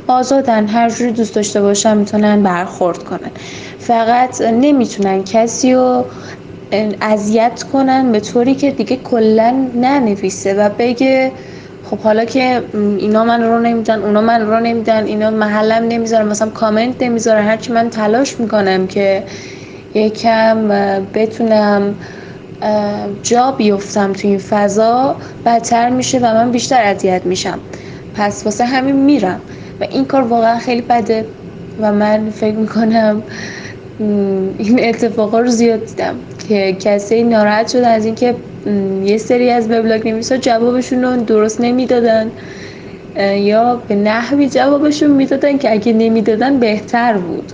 آزادن هر جوری دوست داشته باشن می‌تونن برخورد کنن. فقط نمی‌تونن کسی رو اذیت کنن به طوری که دیگه کلا ننویسه و بگه خب حالا که اینا من رو نمیدن اونا من رو نمیدن اینا محلم نمی‌ذارن مثلا کامنت نمی‌ذارن هرچی من تلاش می‌کنم که یکم بتونم جا بیفتم تو این فضا بدتر میشه و من بیشتر اذیت میشم. پس واسه همین میرم. و این کار واقعا خیلی بده و من فکر می‌کنم این اتفاقا رو زیاد دیدم که کسی ناراحت شدن از اینکه یه سری از وبلاگ نویسا جوابشون رو درست نمی‌دادن یا به نحوی جوابشون می‌دادن که اگه نمی‌دادن بهتر بود.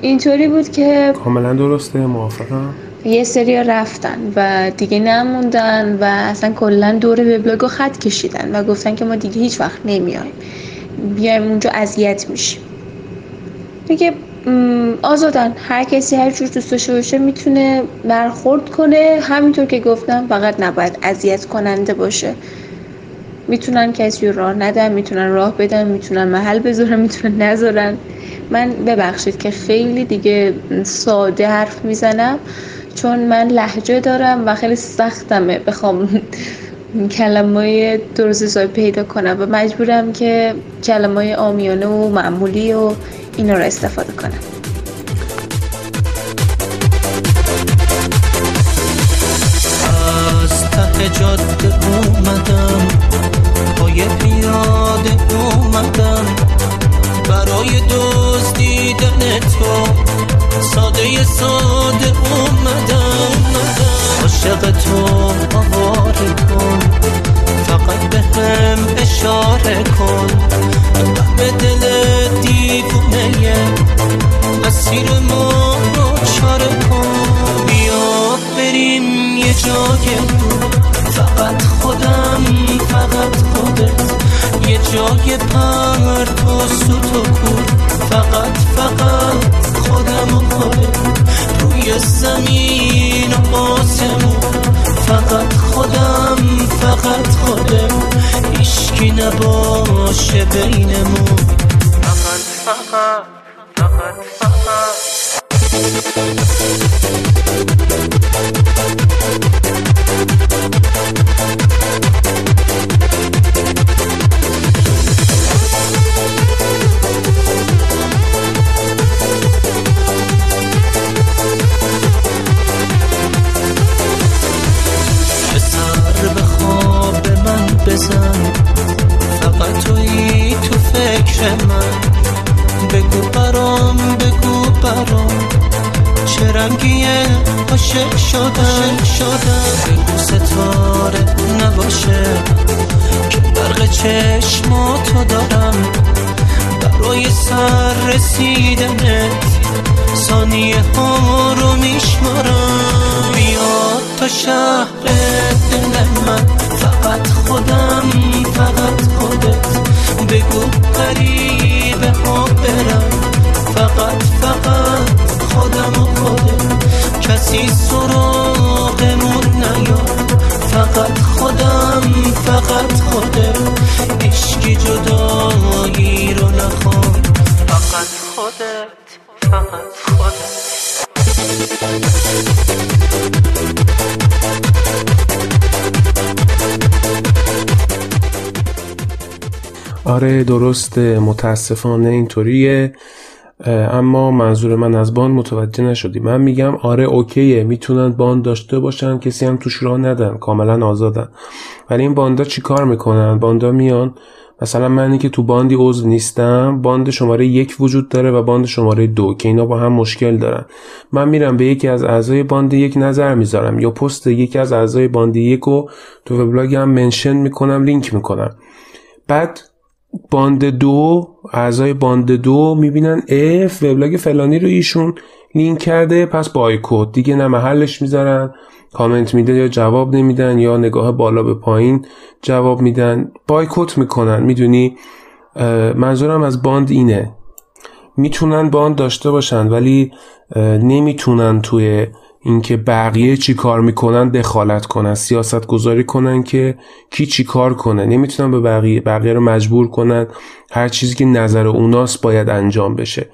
اینطوری بود که کاملا درسته موافقم. یه سری رفتن و دیگه نموندن و اصلا کلا دور وبلاگ رو خط کشیدن و گفتن که ما دیگه هیچ وقت نمیایم. بیایم اونجا اذیت میشیم. دیگه آزادن. هر کسی هر جور دوست داشته باشه می‌تونه برخورد کنه. همینطور که گفتم فقط نباید اذیت کننده باشه. می‌تونن کسی رو راه ندن می‌تونن راه بدن می‌تونن محل بذارن می‌تونن نذارن. من ببخشید که خیلی دیگه ساده حرف می‌زنم. چون من لحجه دارم و خیلی سختمه بخوام کلمه درست حسابی پیدا کنم و مجبورم که کلمه آمیانه و معمولی و اینا رو استفاده کنم. از ته جاده اومدم پای پیاده اومدم. برای تو ساده ساده اومدم عاشق تو آواره کن فقط به هم اشاره کن. به دل دیوونه مسیر ما رو چاره کن. بیا بریم یه جای فقط خودم فقط خودت. یه جای پرت و سوت و کور. فقط فقط خودت روی زمین و آسمون. فقط خودم فقط خودم. هیچکی نباشه بینمون. فقط فقط فقط فقط. عاشق شدن. شدن بگو ستاره نباشه که برق چشماتو دارم برای سر رسیدنت ثانیه ها رو میشمارم. بیاد تا شهر دل من. فقط خودم فقط خودت. بگو قریبه کسی سراغمون نیاد. فقط خودم فقط خودت عشقی جدایی رو نخواد فقط خودت فقط خودت. آره درسته. متاسفانه اینطوریه. اما منظور من از باند متوجه نشدی. من میگم آره OK ه. می‌تونن باند داشته باشن. کسی هم توش راه ندن. کاملا آزادن. ولی این باندا چی کار می‌کنن؟ باندا میان. مثلا منی که تو باندی عضو نیستم باند شماره یک وجود داره و باند شماره دو که اینا با هم مشکل دارن. من میرم به یکی از اعضای باند یک نظر می‌ذارم یا پست یکی از اعضای باند یک رو تو وبلاگم mention می‌کنم لینک می‌کنم. بعد باند دو اعضای باند دو می‌بینن اه وبلاگ فلانی رو ایشون لینک کرده پس بایکوت. دیگه نه محلش می‌ذارن. کامنت میده یا جواب نمیدن یا نگاه بالا به پایین جواب میدن. بایکوت می‌کنن. می‌دونی؟ منظورم از باند اینه. می‌تونن باند داشته باشن ولی نمی‌تونن توی اینکه بقیه چی کار می‌کنن دخالت کنن سیاست گذاری کنن که کی چی کار کنه. نمی‌تونن به بقیه بقیه رو مجبور کنن هر چیزی که نظر اوناست باید انجام بشه.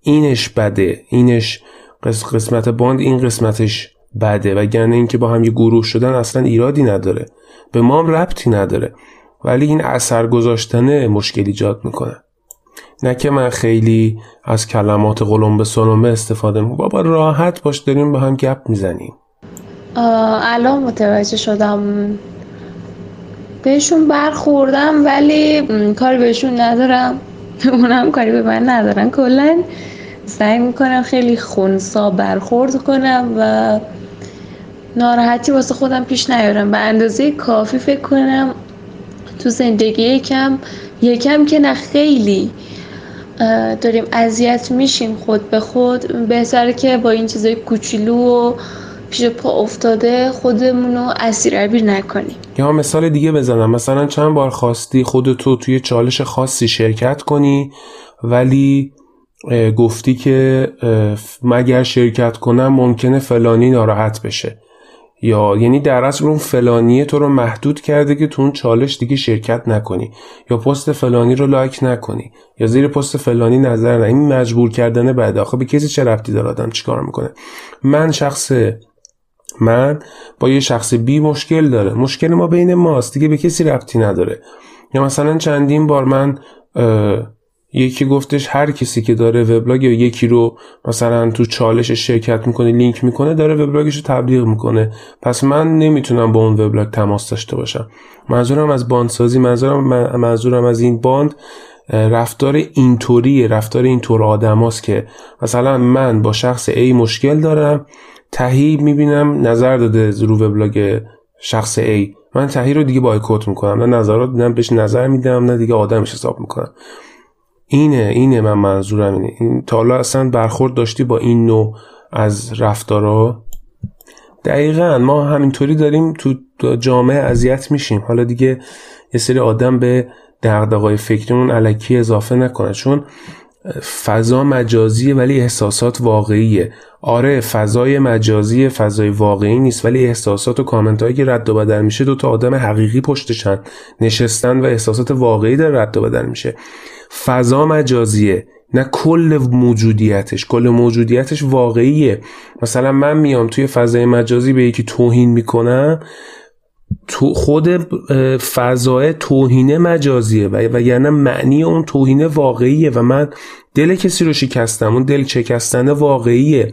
اینش بده. اینش قسمت باند این قسمتش بده. و گنه اینکه با هم یه گروه شدن اصلا ایرادی نداره. به ما هم ربطی نداره. ولی این اثر گذاشتنه مشکل ایجاد می‌کنه. نه که من خیلی از کلمات قلم به سلمه استفاده می‌کنم. بابا راحت باش داریم با هم گپ می‌زنیم. الان متوجه شدم. بهشون برخوردم ولی کاری بهشون ندارم. [laughs] اونم کاری به من ندارن. کلا سعی می‌کنم خیلی خونسا برخورد کنم و ناراحتی واسه خودم پیش نیارم. به اندازه کافی فکر کنم تو زندگی یکم یکم که نه خیلی. داریم اذیت میشیم خود به خود. بهتره که با این چیزای کوچولو و پیش پا افتاده خودمون رو اسیر نکنیم. یا مثال دیگه بزنم. مثلا چند بار خواستی خودتو توی چالش خاصی شرکت کنی ولی گفتی که مگر شرکت کنم ممکنه فلانی ناراحت بشه. یا یعنی در اصل اون فلانیه تو رو محدود کرده که تو اون چالش دیگه شرکت نکنی. یا پست فلانی رو لایک نکنی. یا زیر پست فلانی نظر نه. این مجبور کردن بعد. آخه به کسی چه ربطی داره آدم؟ چیکار می‌کنه؟ من شخص من با یه شخص بی مشکل داره. مشکل ما بین ماست. دیگه به کسی ربطی نداره. یا مثلا چندین بار من یکی گفتش هر کسی که داره وبلاگ یا یکی رو مثلا تو چالش شرکت می‌کنه لینک می‌کنه داره وبلاگش رو تبلیغ می‌کنه. پس من نمی‌تونم با اون وبلاگ تماس داشته باشم. منظورم از باندسازی منظورم منظورم از این باند رفتار اینطوریه رفتار اینطور آدماست که مثلا من با شخص A مشکل دارم تهی می‌بینم نظر داده رو وبلاگ شخص A. من تهی رو دیگه بایکوت می‌کنم نه نظرات نه بهش نظر میدم نه دیگه آدمش حساب می‌کنم. اینه اینه من منظورم اینه. این تا حالا اصلا برخورد داشتی با این نوع از رفتارا؟ دقیقا ما همینطوری داریم تو جامعه اذیت میشیم. حالا دیگه یه سری آدم به دغدغه‌های فکریمون علکی اضافه نکنه. چون فضا مجازیه ولی احساسات واقعیه. آره فضای مجازی فضای واقعی نیست ولی احساسات و کامنت هایی که رد و بدل میشه دو تا آدم حقیقی پشتشن. نشستن و احساسات واقعی در رد و بدل میشه. فضا مجازیه نه کل موجودیتش. کل موجودیتش واقعیه. مثلا من میام توی فضای مجازی به یکی توهین می‌کنم تو خود فضای توهینه مجازیه و یعنی معنی اون توهینه واقعیه و من دل کسی رو شکستم اون دل چکستن واقعیه.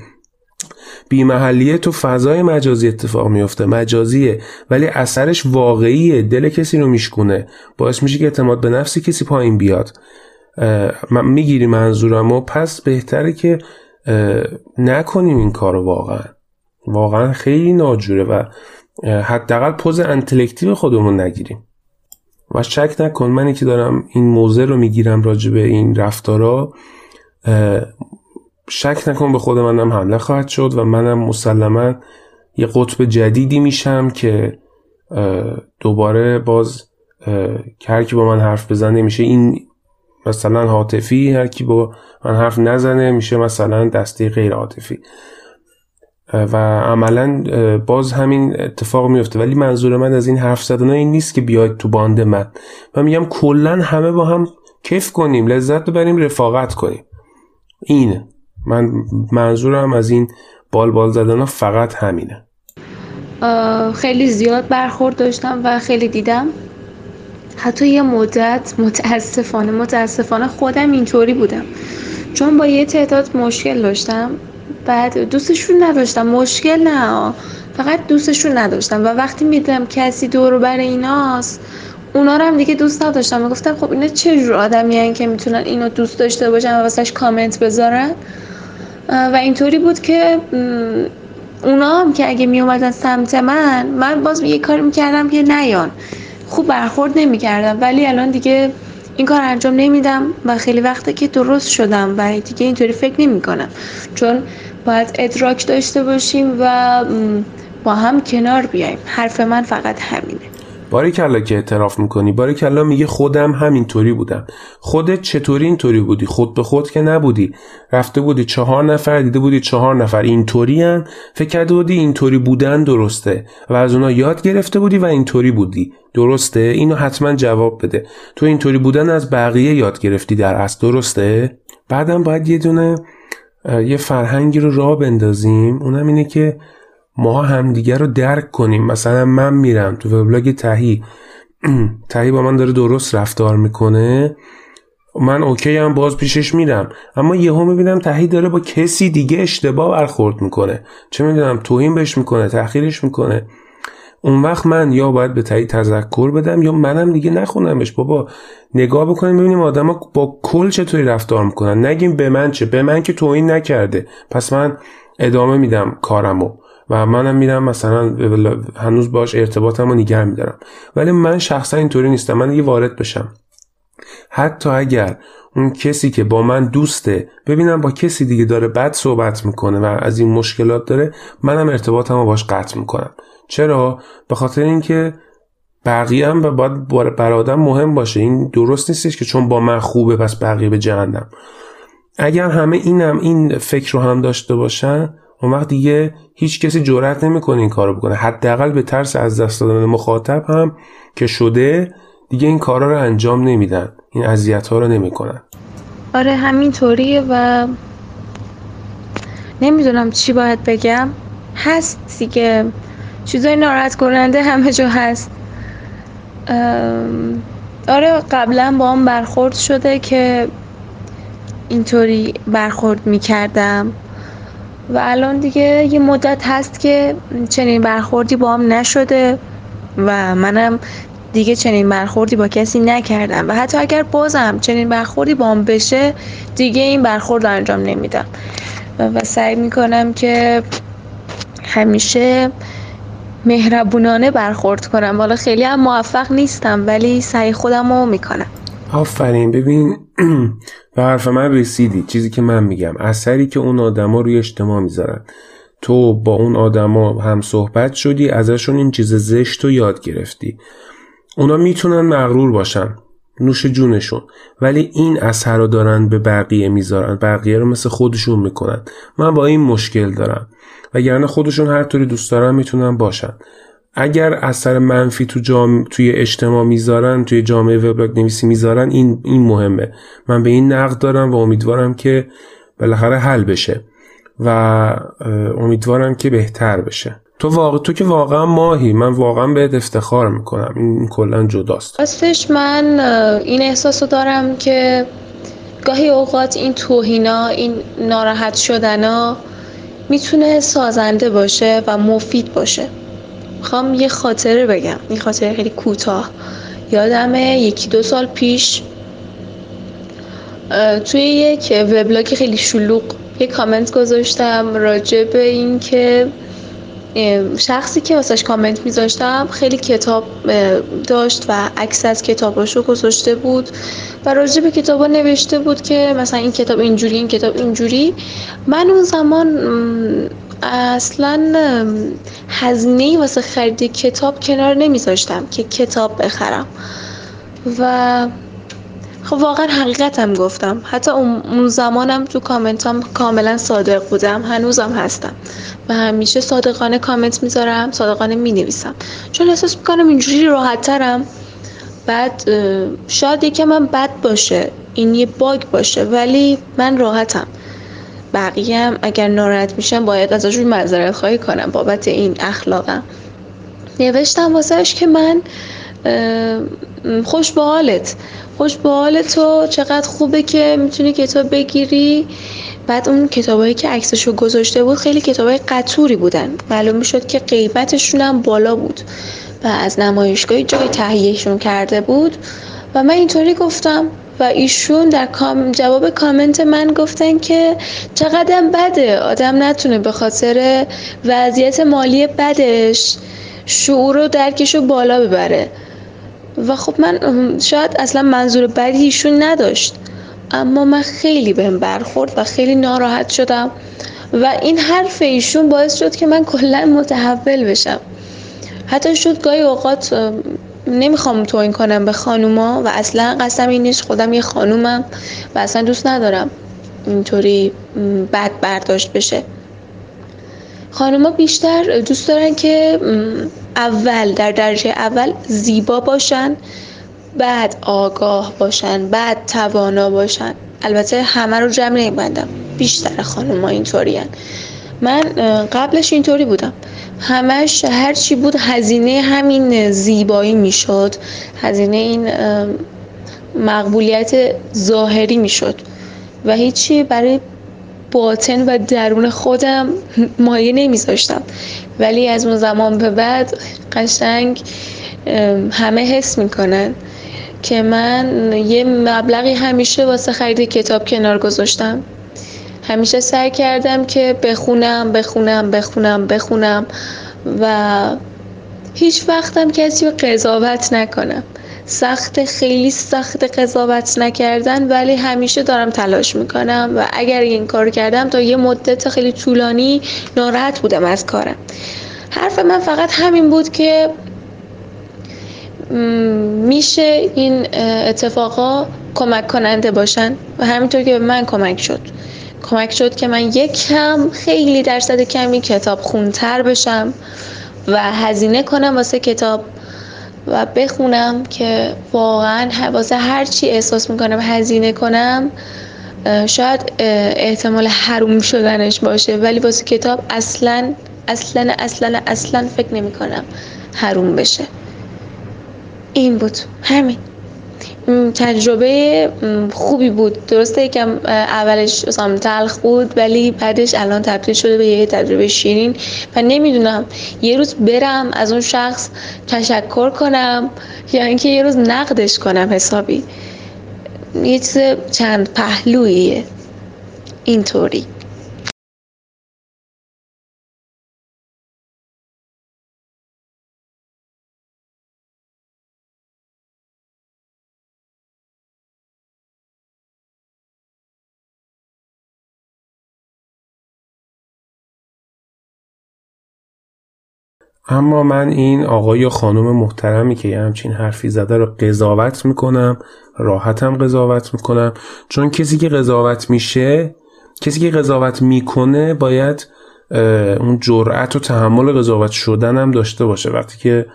بیمحلیه تو فضای مجازی اتفاق میفته مجازیه ولی اثرش واقعیه. دل کسی رو میشکونه. باعث میشه که اعتماد به نفسی کسی پایین بیاد. من می‌گیری منظورم و پس بهتره که نکنیم این کار واقعا. واقعا خیلی ناجوره و حداقل پوز انتلکتیو خودمون نگیریم. و شک نکن منی که دارم این موزه رو می‌گیرم راجع به این رفتارا شک نکن به خود منم حمله خواهد شد و منم مسلما یه قطب جدیدی میشم که دوباره باز هر کی با من حرف بزنه میشه. این مثلا حاطفی هر کی با من حرف نزنه میشه مثلا دسته غیر عاطفی. و عملا باز همین اتفاق میفته ولی منظور من از این حرف زدن این نیست که بیاید تو باند من. من میگم کلا همه با هم کیف کنیم لذت ببریم رفاقت کنیم. این من منظورم از این بال بال زدن فقط همینه. خیلی زیاد برخورد داشتم و خیلی دیدم. حتی یه مدت متاسفانه متاسفانه خودم اینطوری بودم. چون با یه تعداد مشکل داشتم بعد دوستشون نداشتم. مشکل نه فقط دوستشون نداشتم. و وقتی میدم کسی دور بر ایناست اونا رو هم دیگه دوست نداشتم. گفتم خب اینا چه جور آدمی که می‌تونن اینو دوست داشته باشن و واسش کامنت بذارن؟ و اینطوری بود که اونا هم که اگه می اومدن سمت من من باز یه کاری می‌کردم که نیان. خوب برخورد نمی‌کردم ولی الان دیگه این کار انجام نمیدم و خیلی وقته که درست شدم و دیگه اینطوری فکر نمی کنم چون باید ادراک داشته باشیم و با هم کنار بیایم. حرف من فقط همینه. باری کلا که اعتراف می‌کنی باری کلا میگه خودم همینطوری بودم. خودت چطوری اینطوری بودی؟ خود به خود که نبودی. رفته بودی چهار نفر دیده بودی چهار نفر اینطوری هن. فکر کرده بودی اینطوری بودن درسته و از اونا یاد گرفته بودی و اینطوری بودی. درسته؟ اینو حتما جواب بده. تو اینطوری بودن از بقیه یاد گرفتی در اصل. درسته؟ بعدم باید یه دونه یه فرهنگی رو راه بندازیم. اونم اینه که ما همدیگه رو درک کنیم. مثلا من میرم تو وبلاگ تهی. [clears throat] تهی با من داره درست رفتار می‌کنه. من اوکی هم باز پیشش میرم. اما یهو می‌بینم تهی داره با کسی دیگه اشتباه برخورد می‌کنه. چه می‌دونم توهین بهش می‌کنه تأخیرش می‌کنه. اون وقت من یا باید به تایید تذکر بدم یا منم دیگه نخونمش. بابا نگاه بکنیم ببینیم آدما با کل چطوری رفتار می‌کنن. نگیم به من چه به من که توهین نکرده. پس من ادامه میدم کارمو. و منم میرم مثلا هنوز باش ارتباطم رو نگه میدارم. ولی من شخصا اینطوری نیستم. من دیگه وارد بشم. حتی اگر اون کسی که با من دوسته ببینم با کسی دیگه داره بد صحبت می‌کنه و از این مشکلات داره منم ارتباطم رو باش قطع می‌کنم. چرا؟ به خاطر اینکه بقیه هم باید بر آدم مهم باشه. این درست نیستش که چون با من خوبه پس بقیه به جهنم. اگر همه اینم این فکر رو هم داشته باشن اون وقت دیگه هیچ کسی جرئت نمی‌کنه این کارو بکنه. حداقل به ترس از دست دادن مخاطب هم که شده دیگه این کارا رو انجام نمیدن. این اذیت ها رو نمی‌کنن. آره همینطوریه و نمی‌دونم چی باید بگم. هست دیگه. چیزای ناراحت کننده همه جا هست. آره قبلا با هم برخورد شده که اینطوری برخورد می‌کردم. و الان دیگه یه مدت هست که چنین برخوردی با هم نشده و منم دیگه چنین برخوردی با کسی نکردم. و حتی اگر بازم چنین برخوردی با هم بشه دیگه این برخورد انجام نمیدم. و سعی می‌کنم که همیشه مهربونانه برخورد کنم. حالا خیلی هم موفق نیستم ولی سعی خودم رو می‌کنم. آفرین. ببین [clears throat] به حرف من رسیدی. چیزی که من میگم. اثری که اون آدما روی اجتماع می‌ذارن. تو با اون آدما هم صحبت شدی ازشون این چیز زشت رو یاد گرفتی. اونا می‌تونن مغرور باشن. نوش جونشون. ولی این اثر رو دارن به بقیه می‌ذارن. بقیه رو مثل خودشون می‌کنن. من با این مشکل دارم. وگرنه خودشون هر طوری دوست دارن می‌تونن باشن. اگر اثر منفی تو جام... توی اجتماع می‌ذارن توی جامعه وبلاگ نویسی می‌ذارن این این مهمه. من به این نقد دارم و امیدوارم که بالاخره حل بشه و امیدوارم که بهتر بشه. تو واقع تو که واقعا ماهی. من واقعا بهت افتخار می‌کنم. این کلا جداست. راستش من این احساس رو دارم که گاهی اوقات این توهینا این ناراحت شدنا می‌تونه سازنده باشه و مفید باشه. می‌خوام یه خاطره بگم. این خاطره خیلی کوتاه. یادمه یکی دو سال پیش توی یک وبلاگ خیلی شلوغ یه کامنت گذاشتم راجع به این که شخصی که واسش کامنت میذاشتم خیلی کتاب داشت و عکس از کتاباشو گذاشته بود و راجع به کتابا نوشته بود که مثلا این کتاب اینجوری این کتاب اینجوری. من اون زمان اصلا هزینه واسه خرید کتاب کنار نمیذاشتم که کتاب بخرم. و خب واقعا حقیقتم گفتم. حتی اون زمانم تو کامنتام کاملا صادق بودم. هنوزم هستم. و همیشه صادقانه کامنت می‌ذارم صادقانه می‌نویسم. چون احساس می‌کنم اینجوری راحت ترم بعد شاید یکم من بد باشه. این یه باگ باشه. ولی من راحتم. بقیه هم اگر ناراحت میشن باید ازشون معذرت خواهی کنم بابت این اخلاقم. نوشتم واسهش که من خوش به حالت. خوش به حال تو چقدر خوبه که می‌تونی کتاب بگیری. بعد اون کتابایی که عکسشو گذاشته بود خیلی کتابای قطوری بودن. معلوم می‌شد که قیمتشون هم بالا بود و از نمایشگاهی جای تهیهشون کرده بود و من اینطوری گفتم و ایشون در جواب کامنت من گفتن که چقدر بده. آدم نتونه به خاطر وضعیت مالی بدش شعور و درکش رو بالا ببره. و خب من شاید اصلا منظور بدی ایشون نداشت. اما من خیلی بهم برخورد و خیلی ناراحت شدم. و این حرف ایشون باعث شد که من کلا متحول بشم. حتی شد گاهی اوقات نمی‌خوام توهین کنم به خانوما و اصلا قسم این نیست خودم یه خانومم و اصلا دوست ندارم اینطوری بد برداشت بشه. خانوما بیشتر دوست دارن که اول در درجه اول زیبا باشن بعد آگاه باشن بعد توانا باشن. البته همه رو جمع نمیبندم. بیشتر خانوما اینطوری من قبلش اینطوری بودم. همش هر چی بود هزینه همین زیبایی می‌شد. هزینه این مقبولیت ظاهری می‌شد. و هیچی برای باطن و درون خودم مایه نمیذاشتم. ولی از اون زمان به بعد قشنگ همه حس می‌کنن که من یه مبلغی همیشه واسه خرید کتاب کنار گذاشتم. همیشه سعی کردم که بخونم بخونم بخونم بخونم و هیچ وقتم کسی رو قضاوت نکنم. سخت خیلی سخت قضاوت نکردن ولی همیشه دارم تلاش می‌کنم و اگر این کار کردم تا یه مدت خیلی طولانی ناراحت بودم از کارم. حرف من فقط همین بود که میشه این اتفاقا کمک کننده باشن. و همینطور که به من کمک شد. کمک شد که من یک کم خیلی درصد کمی کتاب خونتر بشم و هزینه کنم واسه کتاب و بخونم که واقعا واسه هر چی احساس می‌کنم هزینه کنم شاید احتمال حروم شدنش باشه ولی واسه کتاب اصلا اصلا اصلا اصلا فکر نمی کنم حروم بشه. این بود. همین. تجربه خوبی بود. درسته یکم اولش سام تلخ بود ولی بعدش الان تبدیل شده به یه تجربه شیرین. و نمی‌دونم یه روز برم از اون شخص تشکر کنم یا اینکه یه روز نقدش کنم حسابی. یه چیز چند پهلوییه اینطوری. اما من این آقای یا خانم محترمی که یه همچین حرفی زده رو قضاوت می‌کنم راحتم قضاوت می‌کنم. چون کسی که قضاوت میشه کسی که قضاوت می‌کنه باید اون جرأت و تحمل قضاوت شدن هم داشته باشه. وقتی که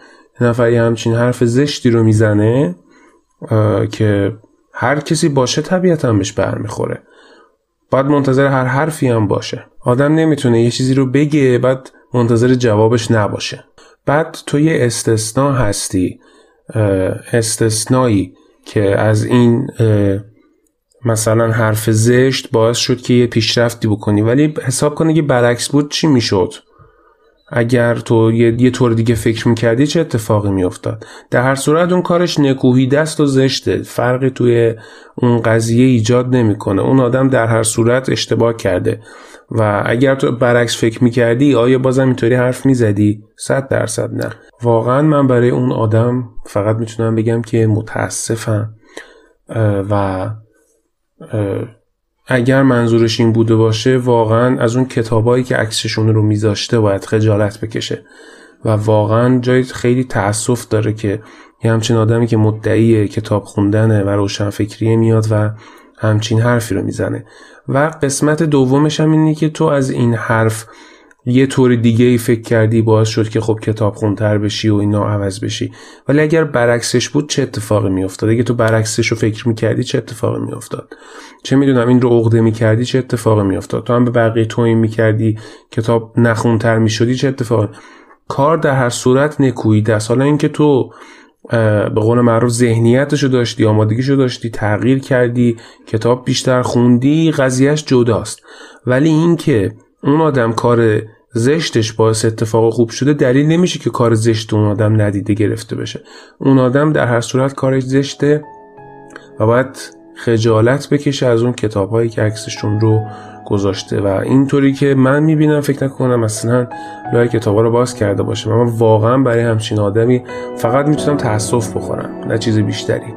نفر یه همچین حرف زشتی رو می‌زنه که هر کسی باشه طبیعتا بهش برمیخوره. باید منتظر هر حرفی هم باشه. آدم نمی‌تونه یه چیزی رو بگه بعد منتظر جوابش نباشه. بعد تو یه استثنا هستی استثنایی که از این مثلا حرف زشت باعث شد که یه پیشرفتی بکنی. ولی حساب کنه که برعکس بود چی می‌شد؟ اگر تو یه, یه طور دیگه فکر می‌کردی چه اتفاقی میافتاد؟ در هر صورت اون کارش نکوهی دست و زشته. فرقی توی اون قضیه ایجاد نمی‌کنه. اون آدم در هر صورت اشتباه کرده. و اگر تو برعکس فکر می‌کردی آیا بازم اینطوری حرف می‌زدی؟ صد درصد نه. واقعا من برای اون آدم فقط می‌تونم بگم که متاسفم. و اگر منظورش این بوده باشه واقعا از اون کتابایی که عکسشون رو میذاشته باید خجالت بکشه. و واقعا جای خیلی تاسف داره که یه همچین آدمی که مدعی کتاب خوندنه و روشنفکریه میاد و همچین حرفی رو می‌زنه. و قسمت دومش هم اینه که تو از این حرف یه طور دیگه ای فکر کردی باعث شد که خب کتاب خونتر بشی و اینا عوض بشی. ولی اگر برعکسش بود چه اتفاقی میافتاد؟ اگه تو برعکسش رو فکر می‌کردی چه اتفاقی میافتاد؟ چه می‌دونم این رو عقده می‌کردی چه اتفاقی میافتاد؟ تو هم به بقیه توهین می‌کردی کتاب نخونتر می‌شدی چه اتفاقی؟ کار در هر صورت نکویی است. حالا اینکه تو به قول معروف ذهنیتشو داشتی آمادگیشو داشتی تغییر کردی کتاب بیشتر خوندی قضیهش جداست. ولی اینکه اون آدم کار زشتش باعث اتفاق خوب شده دلیل نمیشه که کار زشت اون آدم ندیده گرفته بشه. اون آدم در هر صورت کارش زشته و باید خجالت بکشه از اون کتاب هایی که عکسشون رو گذاشته. و اینطوری که من می‌بینم فکر نکنم اصلا لای کتابا رو باز کرده باشه. من واقعا برای همچین آدمی فقط می‌تونم تاسف بخورم نه چیز بیشتری.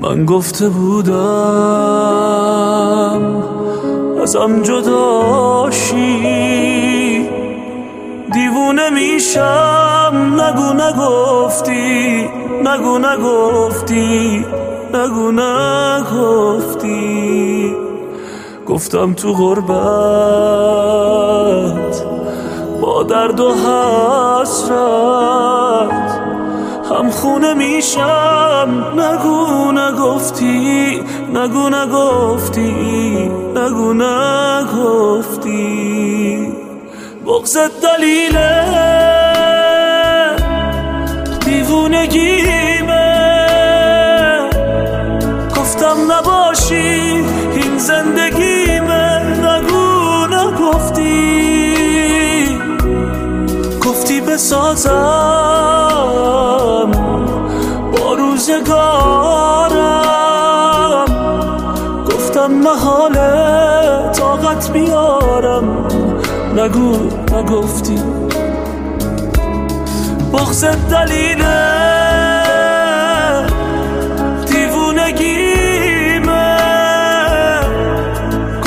من گفته بودم ازم جداشی دیوونه میشم نگو نگفتی نگو نگفتی نگو نگفتی. گفتم تو غربت با درد و حسرت غم خونه میشم. نگو نگفتی نگو نگفتی نگو نگفتی. بغزت دلیله. دیوونگیمه گفتم نباشی این نگفتی. گفتی بسازم با روزگارم. گفتم محاله طاقت بیارم. نگو. نگفتی بغز دلیله. دیوونگیمه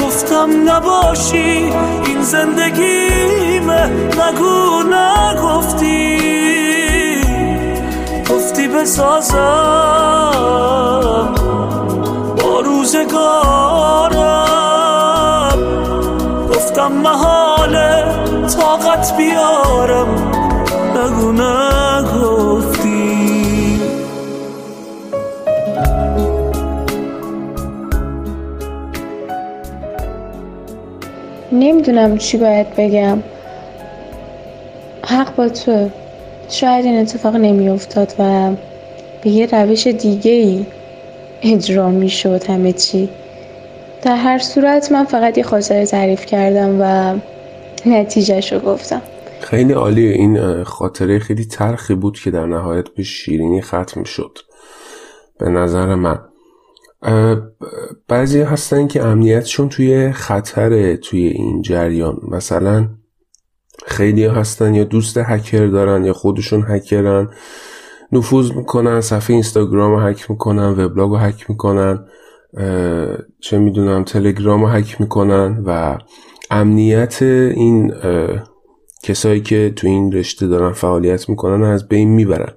گفتم نباشی این زندگیمه نگو نگفتی. گفتی بسازم. با روزگارم. گفتم محاله طاقت بیارم. نگو نگفتی. نمی‌دونم چی باید بگم. حق با تو. شاید این اتفاق نمیافتاد و به یه روش دیگه ای اجرا می‌شد همه چی. در هر صورت من فقط یه خاطره تعریف کردم و نتیجهش رو گفتم. خیلی عالیه. این خاطره خیلی ترخی بود که در نهایت به شیرینی ختم شد. به نظر من. بعضی هستن که امنیتشون توی خطره توی این جریان. مثلا خیلی هستن یا دوست هکر دارن یا خودشون هکرن. نفوذ می‌کنن صفحه اینستاگرام رو هک می‌کنن وبلاگ رو هک می‌کنن. چه می‌دونم تلگرام رو هک می‌کنن و امنیت این کسایی که تو این رشته دارن فعالیت می‌کنن از بین می‌برن.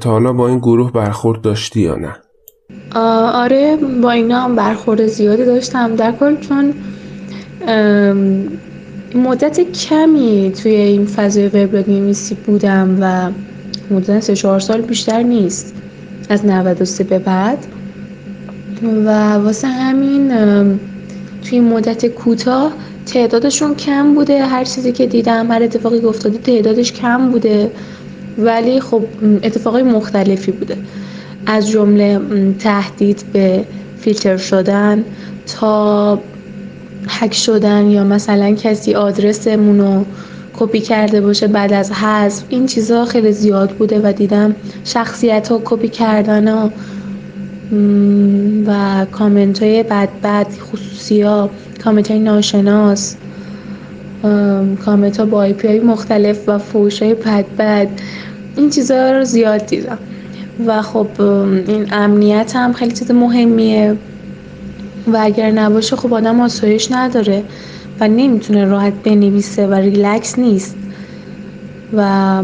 تا حالا با این گروه برخورد داشتی یا نه؟ آره با اینا هم برخورد زیادی داشتم. در کل چون مدت کمی توی این فضای وبلاگ نویسی بودم و مدت سه چهار سال بیشتر نیست از 93 به بعد. و واسه همین توی مدت کوتاه تعدادشون کم بوده. هر چیزی که دیدم هر اتفاقی که افتاده تعدادش کم بوده. ولی خب اتفاقای مختلفی بوده. از جمله تهدید به فیلتر شدن تا هک شدن یا مثلا کسی آدرسمون رو کپی کرده باشه بعد از حذف. این چیزها خیلی زیاد بوده و دیدم شخصیت ها کپی کردن ها و کامنت های بد بد خصوصی ها کامنت های ناشناس کامنت ها با IP های مختلف و فوش های بد بد. این چیزها رو زیاد دیدم. و خب این امنیت هم خیلی چیز مهمیه. و اگر نباشه خب آدم آسایش نداره و نمی‌تونه راحت بنویسه و ریلکس نیست. و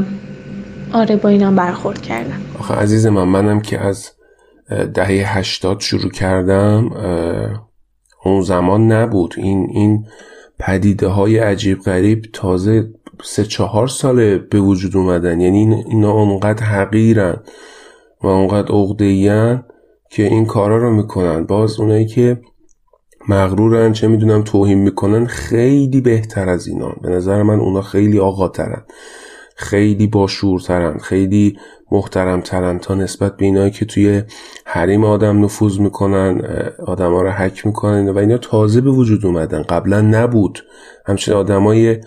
آره با اینم برخورد کردم. آخه عزیز من منم که از دهه هشتاد شروع کردم اون زمان نبود. این این پدیده های عجیب غریب تازه سه چهار ساله به وجود اومدن. یعنی اینا اونقدر حقیرن و اونقدر عقده‌این که این کارا رو می‌کنن. باز اونایی که مغرورن چه می‌دونم توهین می‌کنن خیلی بهتر از اینا. به نظر من اونا خیلی آقاترن. خیلی باشورترن. خیلی محترمترن تا نسبت به اینایی که توی حریم آدم نفوذ می‌کنن آدم ها رو حک می‌کنن و اینا تازه به وجود اومدن. قبلا نبود. همچنین آدمای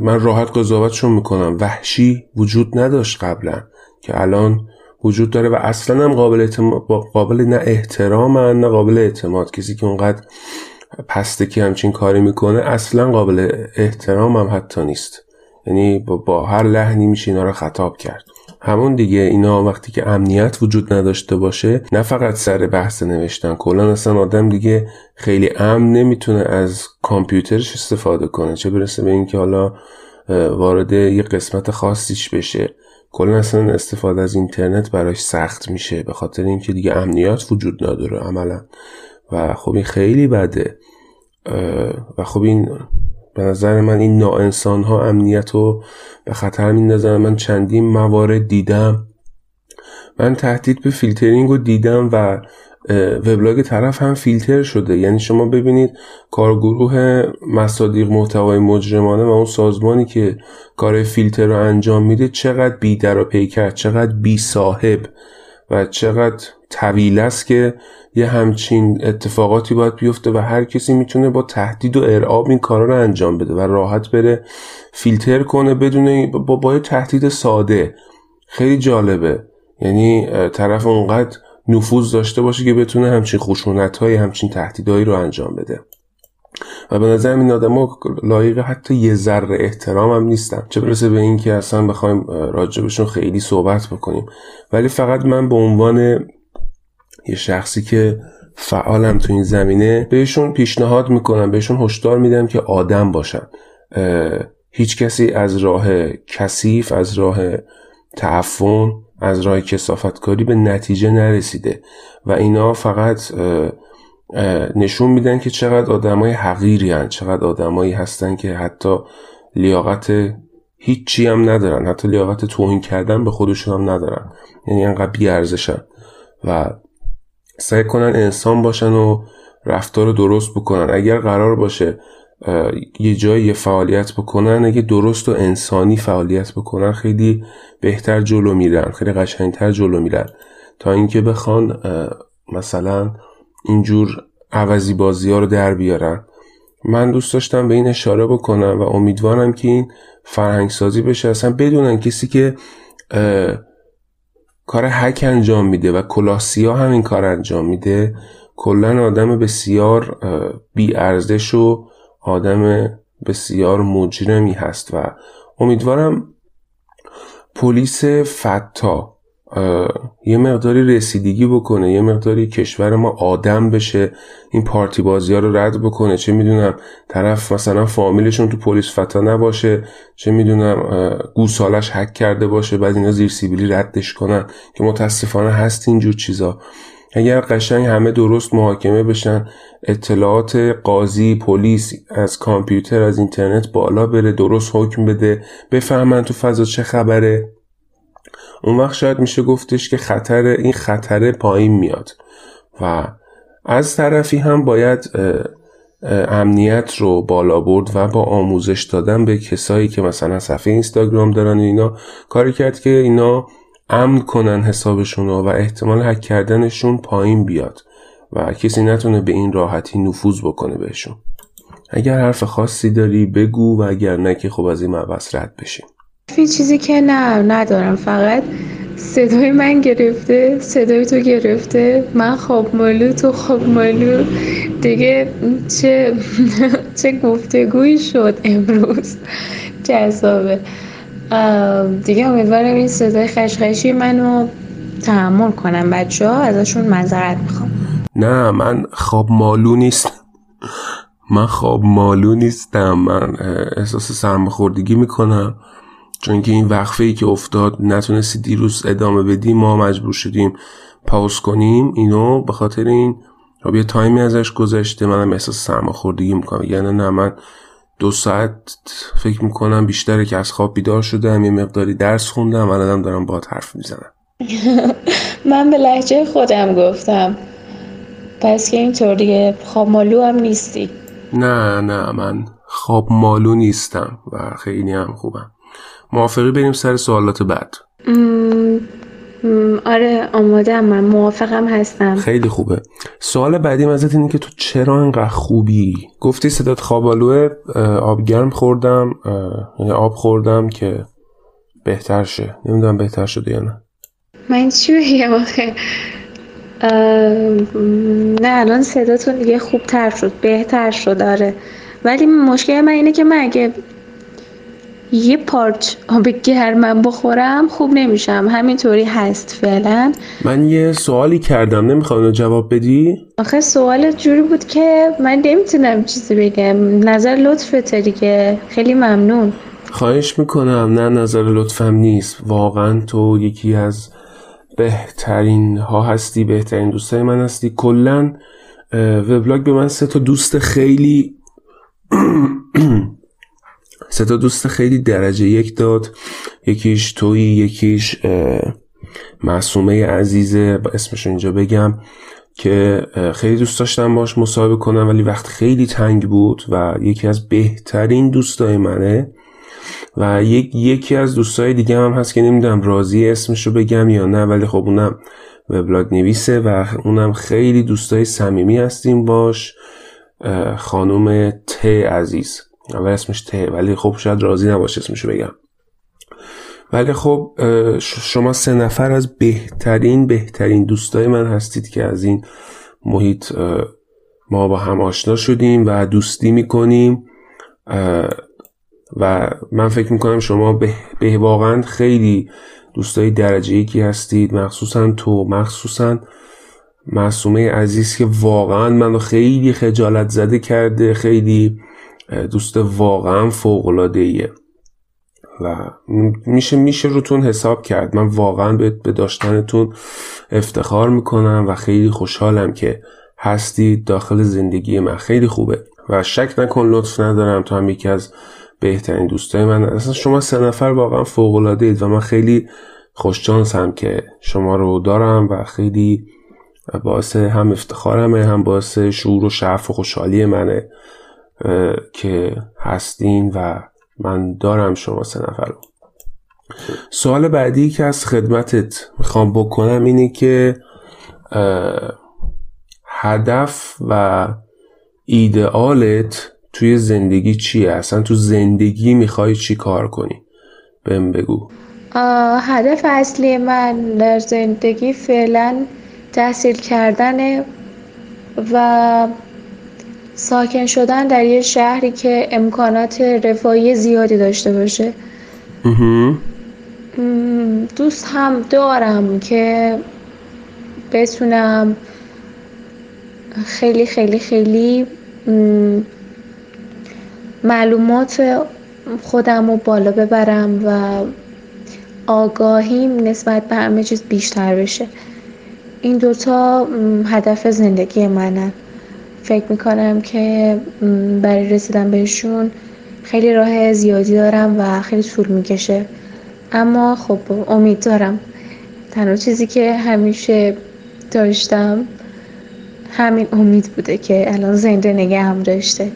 من راحت قضاوتشون می‌کنم. وحشی وجود نداشت قبلا که الان وجود داره و اصلا هم قابل, قابل نه احترام نه قابل اعتماد. کسی که اونقدر پسته که همچین کاری می‌کنه اصلا قابل احترام هم حتی نیست. یعنی با هر لحنی میشه اینا رو خطاب کرد. همون دیگه اینا وقتی که امنیت وجود نداشته باشه نه فقط سر بحث نوشتن کلا اصلا آدم دیگه خیلی امن نمی‌تونه از کامپیوترش استفاده کنه. چه برسه به اینکه حالا وارد یه قسمت خاصیش بشه. کلا اصلا استفاده از اینترنت براش سخت میشه به خاطر اینکه دیگه امنیت وجود نداره عملا. و خب این خیلی بده. و خب این به نظر من این ناانسان ها امنیت رو به خطر میندازن من چندین موارد دیدم. من تهدید به فیلترینگ رو دیدم و وبلاگ طرف هم فیلتر شده. یعنی شما ببینید کارگروه مصادیق محتوای مجرمانه و اون سازمانی که کار فیلتر رو انجام میده چقدر بی در و پیکر چقدر بی صاحب و چقدر طویله است که یه همچین اتفاقاتی باید بیفته و هر کسی می‌تونه با تهدید و ارعاب این کارا رو انجام بده و راحت بره فیلتر کنه بدون با, با تهدید ساده. خیلی جالبه. یعنی طرف اونقدر نفوذ داشته باشه که بتونه همچین خشونت های همچین تهدیدهایی رو انجام بده. و به نظر این آدم لایق حتی یه ذره احترام هم نیستن. چه برسه به این که اصلا بخوایم راجبشون خیلی صحبت بکنیم. ولی فقط من به عنوان یه شخصی که فعالم تو این زمینه بهشون پیشنهاد می‌کنم بهشون هشدار میدم که آدم باشن. هیچ کسی از راه کثیف از راه تعفن از راه کسافتکاری به نتیجه نرسیده. و اینا فقط نشون میدن که چقدر آدمای حقیری هن. چقدر آدمایی هستن که حتی لیاقت هیچی هم ندارن. حتی لیاقت توهین کردن به خودشون هم ندارن. یعنی انقدر بیارزشن. و سعی کنن انسان باشن و رفتار درست بکنن. اگر قرار باشه یه جایی یه فعالیت بکنن اگه درست و انسانی فعالیت بکنن خیلی بهتر جلو میرن خیلی قشنگتر جلو میرن. تا اینکه بخوان مثلا اینجور عوضی بازی ها رو در بیارن من دوست داشتم به این اشاره بکنم و امیدوارم که این فرهنگ سازی بشه. اصلا بدونن کسی که کار حک انجام میده و کلاسیا هم این کار انجام میده کلا آدم بسیار بی ارزش و آدم بسیار مجرمی هست و امیدوارم پلیس فتا یه مقداری رسیدگی بکنه یه مقداری کشور ما آدم بشه این پارتی بازی ها رو رد بکنه. چه می‌دونم طرف مثلا فامیلشون تو پلیس فتا نباشه چه می‌دونم گوسالش حک کرده باشه بعد اینا زیر سیبیلی ردش کنن که متاسفانه هست اینجور چیزا. اگر قشنگ همه درست محاکمه بشن اطلاعات قاضی پلیس از کامپیوتر از اینترنت بالا بره درست حکم بده بفهمن تو فضا چه خبره. اون وقت شاید میشه گفتش که خطر این خطر پایین میاد. و از طرفی هم باید امنیت رو بالا برد و با آموزش دادن به کسایی که مثلا صفحه اینستاگرام دارن اینا. کاری کرد که اینا امن کنن حسابشون و احتمال حک کردنشون پایین بیاد و کسی نتونه به این راحتی نفوذ بکنه بهشون. اگر حرف خاصی داری بگو و اگر نه که خب از این مبس رد بشیم. چیزی که نه ندارم. فقط صدای من گرفته صدای تو گرفته. من خواب مالو تو خواب مالو. دیگه چه [laughs] چه گفتگویی شد امروز؟ [laughs] جذابه. دیگه امیدوارم این صدای خشخشی منو تحمل کنم بچه ها ازشون منظرت می‌خوام. نه من خواب مالو نیست من خواب مالو نیستم. من احساس سرماخوردگی می‌کنم. چون که این وقفه ای که افتاد نتونستی دیروز ادامه بدیم ما مجبور شدیم پاوز کنیم. اینو به خاطر این یه تایمی ازش گذشته. منم احساس سرماخوردگی می‌کنم. یعنی نه من دو ساعت فکر می‌کنم بیشتره که از خواب بیدار شدم یه مقداری درس خوندم الانم دارم با حرف می‌زنم. [laughs] من به لحجه خودم گفتم. پس که اینطور دیگه خواب مالو هم نیستی. نه نه من خواب مالو نیستم و خیلی هم خوبم. موافقی بریم سر سوالات بعد. آره آماده من موافقم هستم. خیلی خوبه. سوال بعدی ازت اینه که تو چرا انقدر خوبی؟ گفتی صدات خوابالوه آب گرم خوردم یعنی آب خوردم که بهتر شه. نمی‌دونم بهتر شده یا نه. من چی بگم آخه؟ نه الان صداتون دیگه خوبتر شد بهتر شد آره. ولی مشکل من اینه که من اگه یه پارچ آب گرمم بخورم خوب نمیشم. همینطوری هست فعلا. من یه سوالی کردم. نمی‌خوام جواب بدی؟ آخه سوال جوری بود که من نمی‌تونم چیزی بگم. نظر لطفته دیگه. خیلی ممنون. خواهش می‌کنم. نه نظر لطفم نیست. واقعا تو یکی از بهترین ها هستی بهترین دوستای من هستی. کلا وبلاگ به من سه تا دوست خیلی [clears throat] [clears throat] [clears throat] سه تا دوست خیلی درجه یک داد. یکیش توی یکیش معصومه عزیزه. اسمش اینجا بگم که خیلی دوست داشتم باش مصاحبه کنم ولی وقت خیلی تنگ بود و یکی از بهترین دوستای منه. و یک یکی از دوستای دیگه هم هست که نمی‌دونم راضی اسمش رو بگم یا نه ولی خب اونم وبلاگ نویسه و اونم خیلی دوستای صمیمی هستیم باش. خانم ت عزیز. اول اسمش ت ولی خب شاید راضی نباشه اسمشو بگم. ولی خب شما سه نفر از بهترین بهترین دوستای من هستید که از این محیط ما با هم آشنا شدیم و دوستی می‌کنیم. و من فکر می‌کنم شما به, به واقعا خیلی دوستای درجه یکی هستید. مخصوصا تو مخصوصا معصومه عزیز که واقعا منو خیلی خجالت زده کرده خیلی دوست واقعا فوق ایه و میشه میشه روتون حساب کرد. من واقعا به داشتنتون افتخار می‌کنم و خیلی خوشحالم که هستید داخل زندگی من. خیلی خوبه. و شک نکن لطف ندارم تو هم یکی از بهترین دوستای من. اصلا شما سه نفر واقعا فوق العاده اید و من خیلی خوششانسم که شما رو دارم و خیلی باعث هم افتخارمه هم باعث شعور و شعف و خوشحالی منه. که هستین و من دارم شما سه نفر رو. سوال بعدی که از خدمتت می‌خوام بکنم اینه که هدف و ایدئالت توی زندگی چیه؟ اصلا تو زندگی می‌خوای چی کار کنی؟ بهم بگو. هدف اصلی من در زندگی فعلا تحصیل کردنه و ساکن شدن در یه شهری که امکانات رفاهی زیادی داشته باشه. دوست هم دارم که بتونم خیلی خیلی خیلی معلومات خودم رو بالا ببرم و آگاهیم نسبت به همه چیز بیشتر بشه. این دوتا هدف زندگی منن. فکر می‌کنم که برای رسیدن بهشون خیلی راه زیادی دارم و خیلی طول می‌کشه. اما خب امید دارم. تنها چیزی که همیشه داشتم همین امید بوده که الان زنده نگه هم داشته.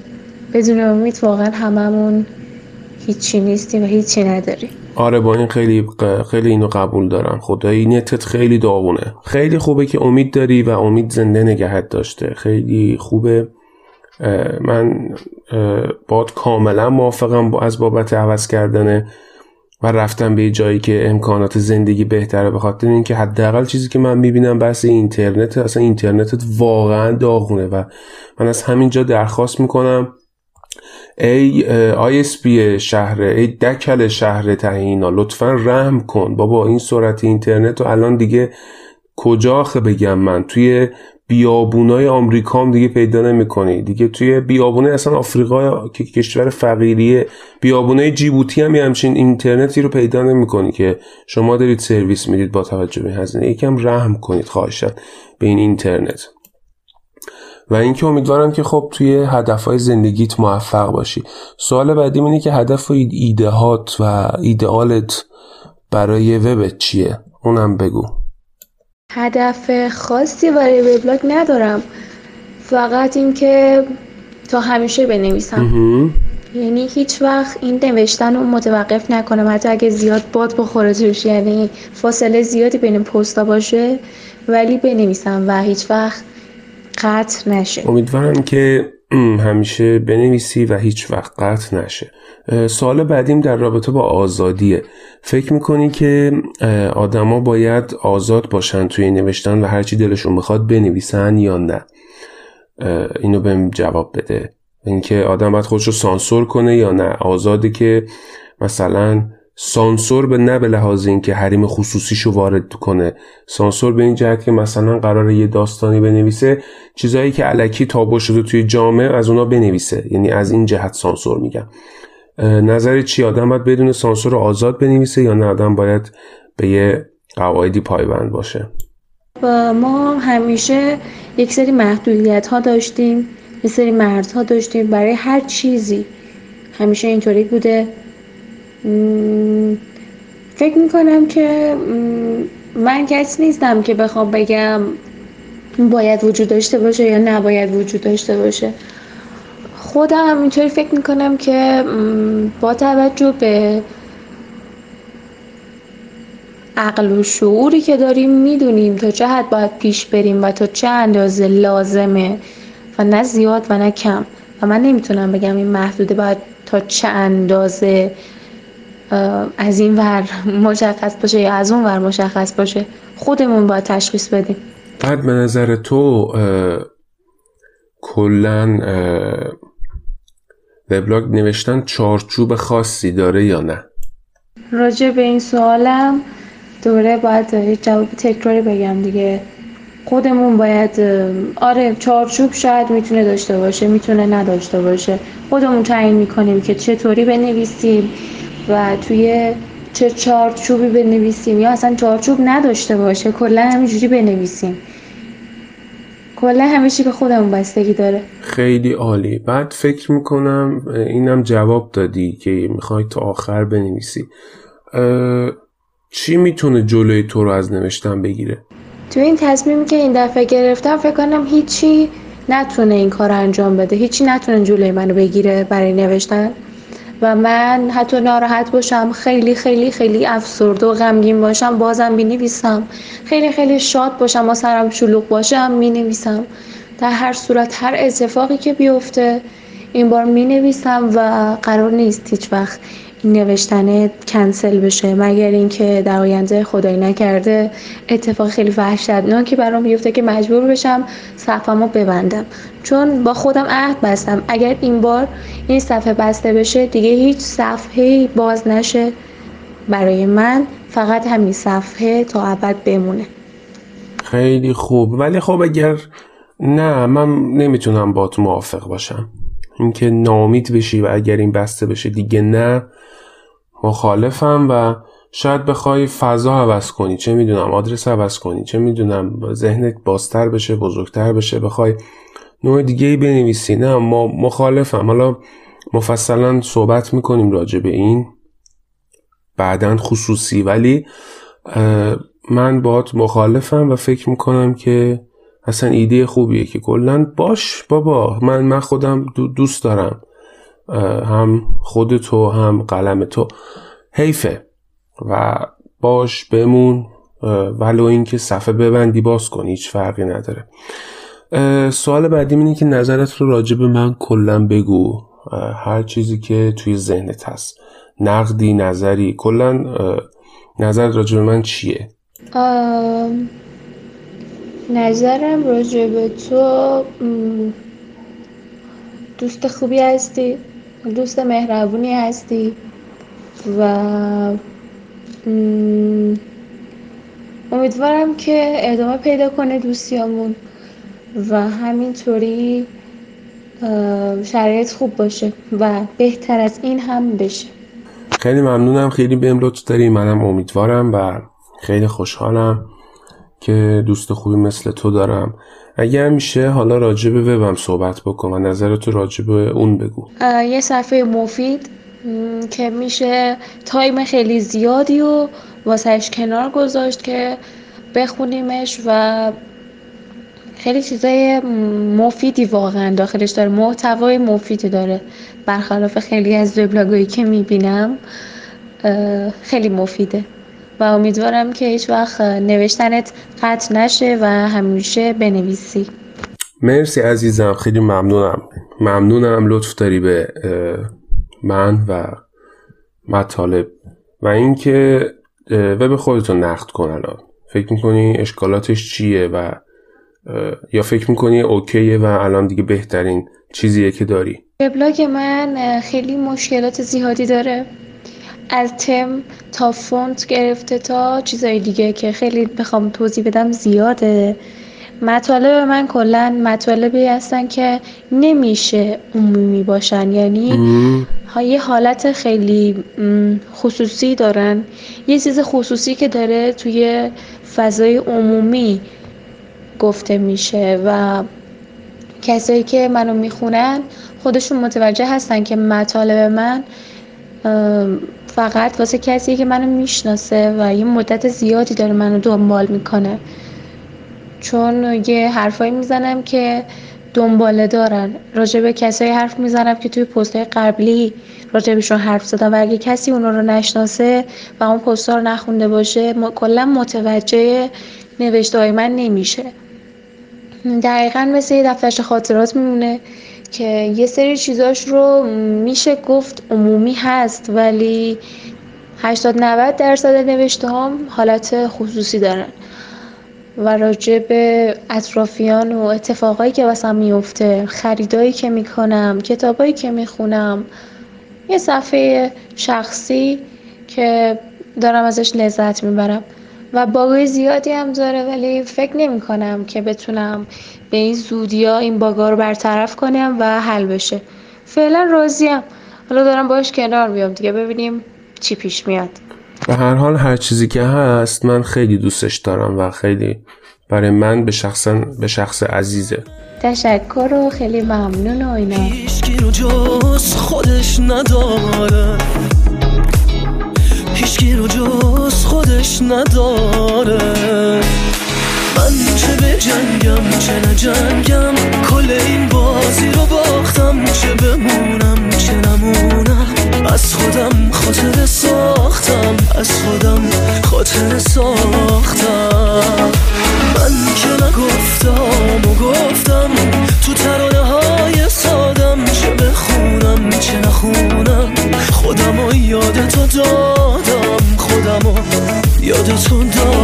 بدون امید واقعا هممون هیچی نیستیم و هیچی نداریم. آره با این خیلی خیلی اینو قبول دارم. خدایی نتت خیلی داغونه. خیلی خوبه که امید داری و امید زنده نگهت داشته. خیلی خوبه. من باهات کاملا موافقم با از بابت عوض کردنه و رفتم به جایی که امکانات زندگی بهتره به خاطر اینکه حداقل چیزی که من می‌بینم بحث اینترنت اصلا اینترنتت واقعا داغونه و من از همینجا درخواست می‌کنم ای ISP شهر ای دکل شهر تهینا لطفا رحم کن. بابا این سرعت اینترنت رو الان دیگه کجا آخه بگم من؟ توی بیابونای آمریکا هم دیگه پیدا نمی‌کنی. دیگه توی بیابونه اصلا آفریقا که کشور فقیریه. بیابونای جیبوتی هم همچین اینترنتی رو پیدا نمی‌کنی که شما دارید سرویس می‌دید با توجه به هزینه. یکم رحم کنید خواهشن به این اینترنت. و اینکه امیدوارم که خب توی هدفهای زندگیت موفق باشی. سوال بعدی اینه که هدف و ایدهات و ایدئالت برای وبت چیه؟ اونم بگو. هدف خاصی برای وبلاگ ندارم. فقط اینکه تا همیشه بنویسم. یعنی هیچ وقت این نوشتن رو متوقف نکنم. حتی اگه زیاد باد بخوره توش یعنی فاصله زیادی بین پستا باشه ولی بنویسم و هیچ وقت قطع نشه. امیدوارم که [clears throat] همیشه بنویسی و هیچ وقت قطع نشه. سوال بعدیم در رابطه با آزادیه. فکر می‌کنی که آدما باید آزاد باشن توی نوشتن و هرچی دلشون می‌خواد بنویسن یا نه؟ اینو بهم جواب بده. اینکه آدم باید خودش رو سانسور کنه یا نه. آزاده که مثلا سانسور به نه به لحاظ اینکه حریم خصوصیشو وارد کنه. سانسور به این جهت که مثلا قرار یه داستانی بنویسه چیزایی که علکی تابو شده توی جامعه از اونا بنویسه. یعنی از این جهت سانسور میگم. نظر چی؟ آدم باید بدون سانسور آزاد بنویسه یا نه؟ آدم باید به یه قواعدی پایبند باشه. و ما همیشه یک سری محدودیت ها داشتیم یک سری مرزها داشتیم. برای هر چیزی همیشه اینطوری بوده. فکر می‌کنم که من کسی نیستم که بخوام بگم باید وجود داشته باشه یا نباید وجود داشته باشه. خودم اینطوری فکر می‌کنم که با توجه به عقل و شعوری که داریم می‌دونیم تا چه حد باید پیش بریم و تا چه اندازه لازمه و نه زیاد و نه کم. و من نمی‌تونم بگم این محدوده باید تا چه اندازه از این ور مشخص باشه یا از اون ور مشخص باشه خودمون باید تشخیص بدیم. بعد به نظر تو کلا وبلاگ نوشتن چارچوب خاصی داره یا نه؟ راجع به این سوالم دوره باید جواب تکراری بگم دیگه. خودمون باید آره چارچوب شاید می‌تونه داشته باشه می‌تونه نداشته باشه. خودمون تعیین می‌کنیم که چطوری بنویسیم. و توی چه چارچوبی بنویسیم یا اصلا چارچوب نداشته باشه کلا همینجوری بنویسیم. کلا همه چی به خودمون بستگی داره. خیلی عالی. بعد فکر می‌کنم اینم جواب دادی که می‌خوای تا آخر بنویسی. چی می‌تونه جلوی تو رو از نوشتن بگیره؟ تو این تصمیمی که این دفعه گرفتم فکر کنم هیچی نتونه این کار انجام بده. هیچی نتونه جلوی منو بگیره برای نوشتن. و من حتی ناراحت باشم خیلی خیلی خیلی افسرده و غمگین باشم. بازم می نویسم خیلی خیلی شاد باشم و سرم شلوغ باشم می نویسم در هر صورت هر اتفاقی که بیفته این بار می نویسم و قرار نیست هیچ وقت نوشتن کنسل بشه مگر اینکه در آینده خدای نکرده. اتفاق خیلی وحشتناکی برام بیفته که مجبور بشم صفحه‌مو ببندم. چون با خودم عهد بستم. اگر این بار این صفحه بسته بشه دیگه هیچ صفحه باز نشه برای من. فقط همین صفحه تا ابد بمونه. خیلی خوب. ولی خب اگر نه من نمی‌تونم با تو موافق باشم. اینکه نامید بشی و اگر این بسته بشه دیگه نه مخالفم و شاید بخوای فضا عوض کنی. چه می‌دونم آدرس عوض کنی. چه می‌دونم ذهنت بازتر بشه بزرگتر بشه بخوای نوع دیگه ای بنویسی. نه ما مخالفم. حالا مفصلا صحبت می‌کنیم راجع به این. بعدا خصوصی. ولی من باید مخالفم و فکر می‌کنم که اصلا ایده خوبیه که کلا باش بابا من من خودم دوست دارم. هم خود تو هم قلم تو. حیفه. و باش بمون ولو اینکه صفحه ببندی باز کن هیچ فرقی نداره. سوال بعدی اینه که نظرت رو راجع به من کلا بگو. هر چیزی که توی ذهنت هست. نقدی نظری. کلا نظرت راجع به من چیه؟ نظرم راجع به تو دوست خوبی هستی دوست مهربونی هستی و امیدوارم که ادامه پیدا کنه دوستیامون و همینطوری شرایط خوب باشه و بهتر از این هم بشه. خیلی ممنونم. خیلی بهم لطف داری. منم امیدوارم و خیلی خوشحالم. که دوست خوبی مثل تو دارم. اگر میشه حالا راجع به وبم صحبت بکن و نظرتو راجع به اون بگو. یه صفحه مفید که میشه تایم خیلی زیادی و واسهش کنار گذاشت که بخونیمش و خیلی چیزای مفیدی واقعا داخلش داره. محتوای مفیدی داره. برخلاف خیلی از وبلاگایی که می‌بینم خیلی مفیده. و امیدوارم که هیچ وقت نوشتنت قطع نشه و همیشه بنویسی. مرسی عزیزم خیلی ممنونم. ممنونم لطف داری به من و مطالب. و اینکه وب خودتو نقد کن الان. فکر می‌کنی اشکالاتش چیه و یا فکر می‌کنی اوکیه و الان دیگه بهترین چیزیه که داری؟ وبلاگ من خیلی مشکلات زیادی داره. از تم تا فونت گرفته تا چیزای دیگه که خیلی بخوام توضیح بدم زیاده. مطالب من کلا مطالبی هستن که نمیشه عمومی باشن یعنی یه حالت خیلی خصوصی دارن. یه چیز خصوصی که داره توی فضای عمومی گفته میشه و کسایی که منو می‌خونن خودشون متوجه هستن که مطالب من فقط واسه کسی که منو می‌شناسه و یه مدت زیادی داره منو دنبال می‌کنه. چون یه حرفایی می‌زنم که دنباله دارن. راجع به کسایی حرف می‌زنم که توی پست قبلی راجبشون حرف زدم و اگه کسی اون رو نشناسه و اون پست رو نخونده باشه کلا متوجه نوشته های من نمیشه. دقیقا مثل یه دفترش خاطرات میمونه. که یه سری چیزاش رو میشه گفت عمومی هست ولی 80 90 درصد نوشته هم حالت خصوصی دارن. و راجع به اطرافیان و اتفاقایی که واسم میفته خریدایی که می‌کنم کتابایی که می‌خونم یه صفحه شخصی که دارم ازش لذت می‌برم. و باگای زیادی هم داره ولی فکر نمی کنم که بتونم به این زودی ها این باگا رو برطرف کنم و حل بشه. فعلا راضیم. حالا دارم باش کنار بیام دیگه ببینیم چی پیش میاد. به هر حال هر چیزی که هست من خیلی دوستش دارم و خیلی برای من به شخصا به شخص عزیزه. تشکر و خیلی ممنون و اینا. هیچکی رو جز خودش نداره. هیچکی رو جز خودش نداره. من چه به جنگم چه نجنگم کل این بازی رو باختم چه بمونم چه نمونم. از خودم خاطر ساختم از خودم خاطر ساختم. من که نگفتم و گفتم تو های سادم چه بخونم چه نخونم خودم و یاد تو دادم خودم و یاد تو دادم.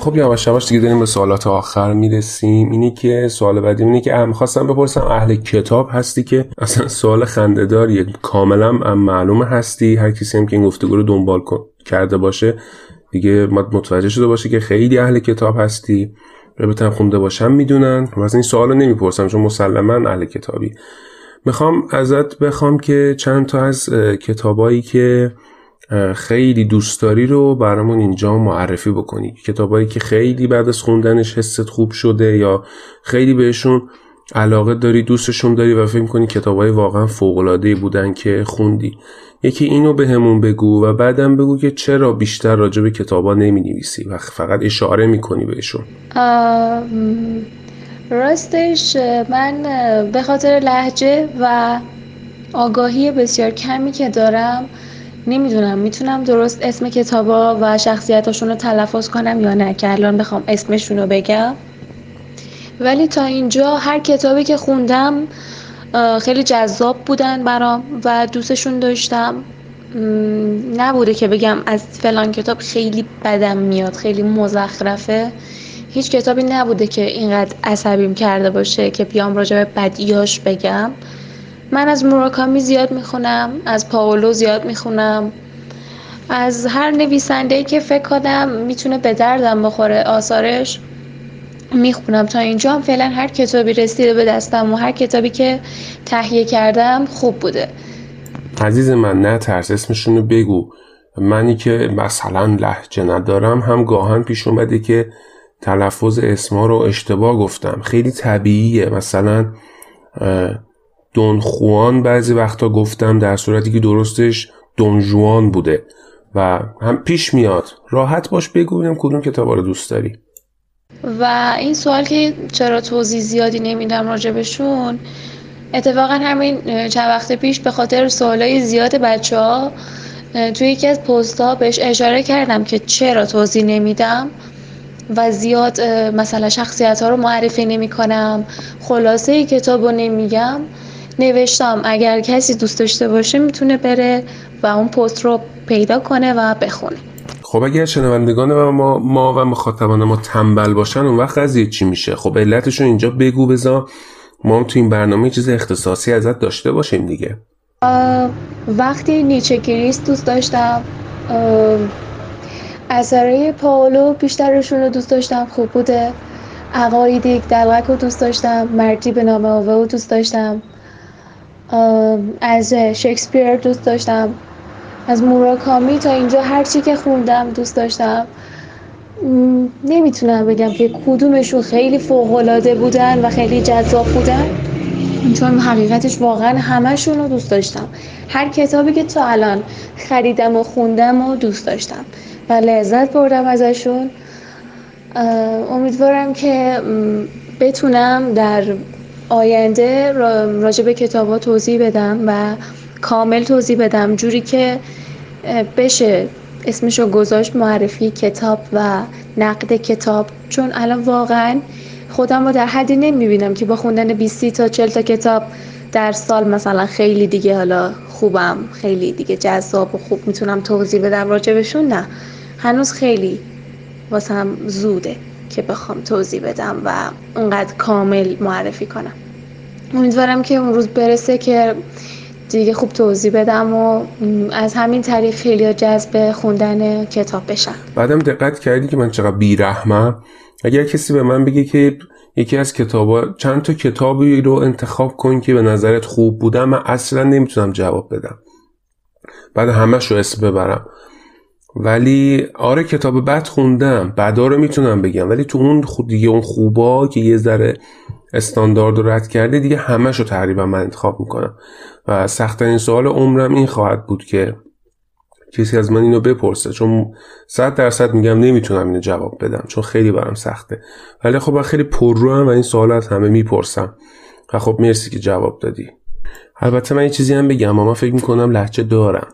خب یواش یواش دیگه داریم به سوالات آخر می‌رسیم. اینی که سوال بعدی اینه که خواستم بپرسم اهل کتاب هستی که؟ اصلا سوال خندهداریه کاملا معلومه هستی. هر کسی هم که این گفتگو رو دنبال کرده باشه دیگه متوجه شده باشه که خیلی اهل کتاب هستی. بتن خونده باشم می‌دونن. و از این سوال رو نمی‌پرسم چون مسلما اهل کتابی. می‌خوام ازت بخوام که چند تا از کتابایی که خیلی دوست داری رو برامون اینجا معرفی بکنی. کتابایی که خیلی بعد از خوندنش حست خوب شده یا خیلی بهشون علاقه داری دوستشون داری و فکر کنی کتابای واقعا فوق‌العاده بودن که خوندی. یکی اینو به همون بگو و بعدم بگو که چرا بیشتر راجع به کتابا نمی نویسی و فقط اشاره می‌کنی بهشون. راستش من به خاطر لحجه و آگاهی بسیار کمی که دارم نمی‌دونم می‌تونم درست اسم کتابا و شخصیتاشون رو تلفظ کنم یا نه که الان بخوام اسمشون رو بگم. ولی تا اینجا هر کتابی که خوندم خیلی جذاب بودن برام و دوستشون داشتم. نبوده که بگم از فلان کتاب خیلی بدم میاد خیلی مزخرفه. هیچ کتابی نبوده که اینقدر عصبیم کرده باشه که بیام راجع به بدیاش بگم. من از موراکامی زیاد می‌خونم از پاولو زیاد می‌خونم. از هر نویسنده که فکر کنم می‌تونه به دردم بخوره آثارش می‌خونم. تا اینجا هم فعلا هر کتابی رسیده به دستم و هر کتابی که تهیه کردم خوب بوده. عزیز من نه ترس اسمشونو بگو. منی که مثلا لحجه ندارم هم گاهن پیش اومده که تلفظ اسما رو اشتباه گفتم. خیلی طبیعیه. مثلا دون خوان بعضی وقتا گفتم در صورتی که درستش دون جوان بوده و هم پیش میاد. راحت باش بگویم کدوم کتابا رو دوست داری. و این سوال که چرا توضیح زیادی نمیدم راجبشون اتفاقا همین چند وقت پیش به خاطر سوالای زیاد بچه ها توی یکی از پست ها بهش اشاره کردم که چرا توضیح نمیدم و زیاد مثلا شخصیت ها رو معرفی نمی کنم خلاصه کتاب رو نمیگم نوشتم اگر کسی دوست داشته باشه می‌تونه بره و اون پست رو پیدا کنه و بخونه. خب اگر شنوندگان و ما, ما و مخاطبان ما تنبل باشن اون وقت قضیه چی میشه؟ خب علتش اینجا بگو بذار ما هم تو این برنامه چیز اختصاصی ازت داشته باشیم دیگه. وقتی نیچه کریست دوست داشتم اثرای پاولو بیشترشون رو دوست داشتم خوب بوده. عقاید یک دلغک رو دوست داشتم مردی به نام آوه رو دوست داشتم. از شکسپیر دوست داشتم. از موراکامی تا اینجا هرچی که خوندم دوست داشتم. نمی‌تونم بگم که کدومشون خیلی فوقالعاده بودن و خیلی جذاب بودن. چون حقیقتش واقعا همشون رو دوست داشتم. هر کتابی که تا الان خریدم و خوندم و دوست داشتم. و لذت بردم ازشون. امیدوارم که بتونم در آینده راجع به کتاب توضیح بدم و کامل توضیح بدم. جوری که بشه اسمشو گذاشت معرفی کتاب و نقد کتاب. چون الان واقعا خودم رو در حدی نمی‌بینم که با خوندن 20 تا 40 تا کتاب در سال مثلا خیلی دیگه حالا خوبم خیلی دیگه جذاب و خوب می‌تونم توضیح بدم راجبشون نه هنوز خیلی واسم زوده که بخوام توضیح بدم و اونقدر کامل معرفی کنم. امیدوارم که اون روز برسه که دیگه خوب توضیح بدم و از همین طریق خیلی جذب خوندن کتاب بشن. بعدم دقت کردی که من چقدر بیرحمم؟ اگر کسی به من بگه که یکی از کتابا چند تا کتابی رو انتخاب کن که به نظرت خوب بودن من اصلا نمی‌تونم جواب بدم. بعد همش رو اسم ببرم. ولی آره کتاب بد خوندم. بعدا رو می‌تونم بگم. ولی تو اون خود دیگه اون خوبا که یه ذره استاندارد رو رد کرده دیگه همش رو تقریبا من انتخاب می‌کنم. و سختترین سوال عمرم این خواهد بود که کسی از من اینو بپرسه چون صد درصد میگم نمی‌تونم اینو جواب بدم چون خیلی برام سخته. ولی خب خیلی پررو هم و این سوالات همه می‌پرسم. و خب مرسی که جواب دادی. البته من یه چیزی هم بگم اما من فکر می‌کنم لحجه دارم.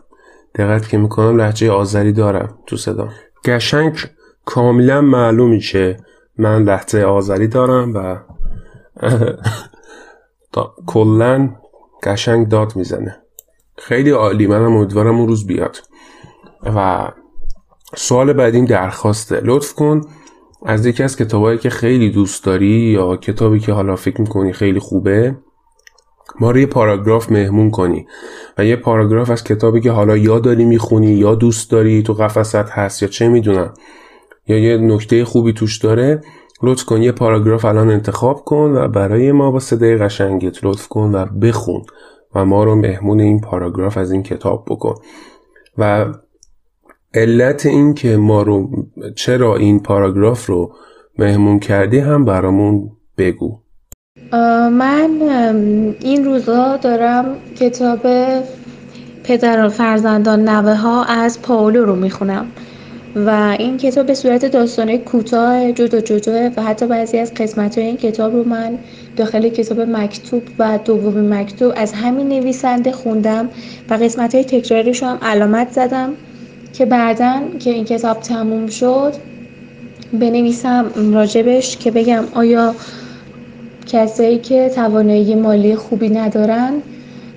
دقت که می‌کنم لحجه آذری دارم تو صدا. گشنگ کاملا معلوم میشه من لحجه آذری دارم و [laughs] کلا قشنگ داد می‌زنه. خیلی عالی. منم امیدوارم اون روز بیاد. و سوال بعدیم درخواسته. لطف کن از یکی از کتابایی که خیلی دوست داری یا کتابی که حالا فکر می‌کنی خیلی خوبه ما رو یه پاراگراف مهمون کنی و یه پاراگراف از کتابی که حالا یا داری می‌خونی یا دوست داری تو قفست هست یا چه می‌دونم یا یه نکته خوبی توش داره لطف کن یه پاراگراف الان انتخاب کن و برای ما با صدای قشنگت لطف کن و بخون و ما رو مهمون این پاراگراف از این کتاب بکن. و علت این که ما رو چرا این پاراگراف رو مهمون کردی هم برامون بگو. من این روزا دارم کتاب پدر و فرزندان نوه ها از پاولو رو می‌خونم. و این کتاب به صورت داستانه کوتاه جدا جدا و حتی بعضی از قسمت های این کتاب رو من داخل کتاب مکتوب و دومی مکتوب از همین نویسنده خوندم و قسمت های تکراریش هم علامت زدم که بعدا که این کتاب تموم شد بنویسم راجبش که بگم آیا کسایی که توانایی مالی خوبی ندارن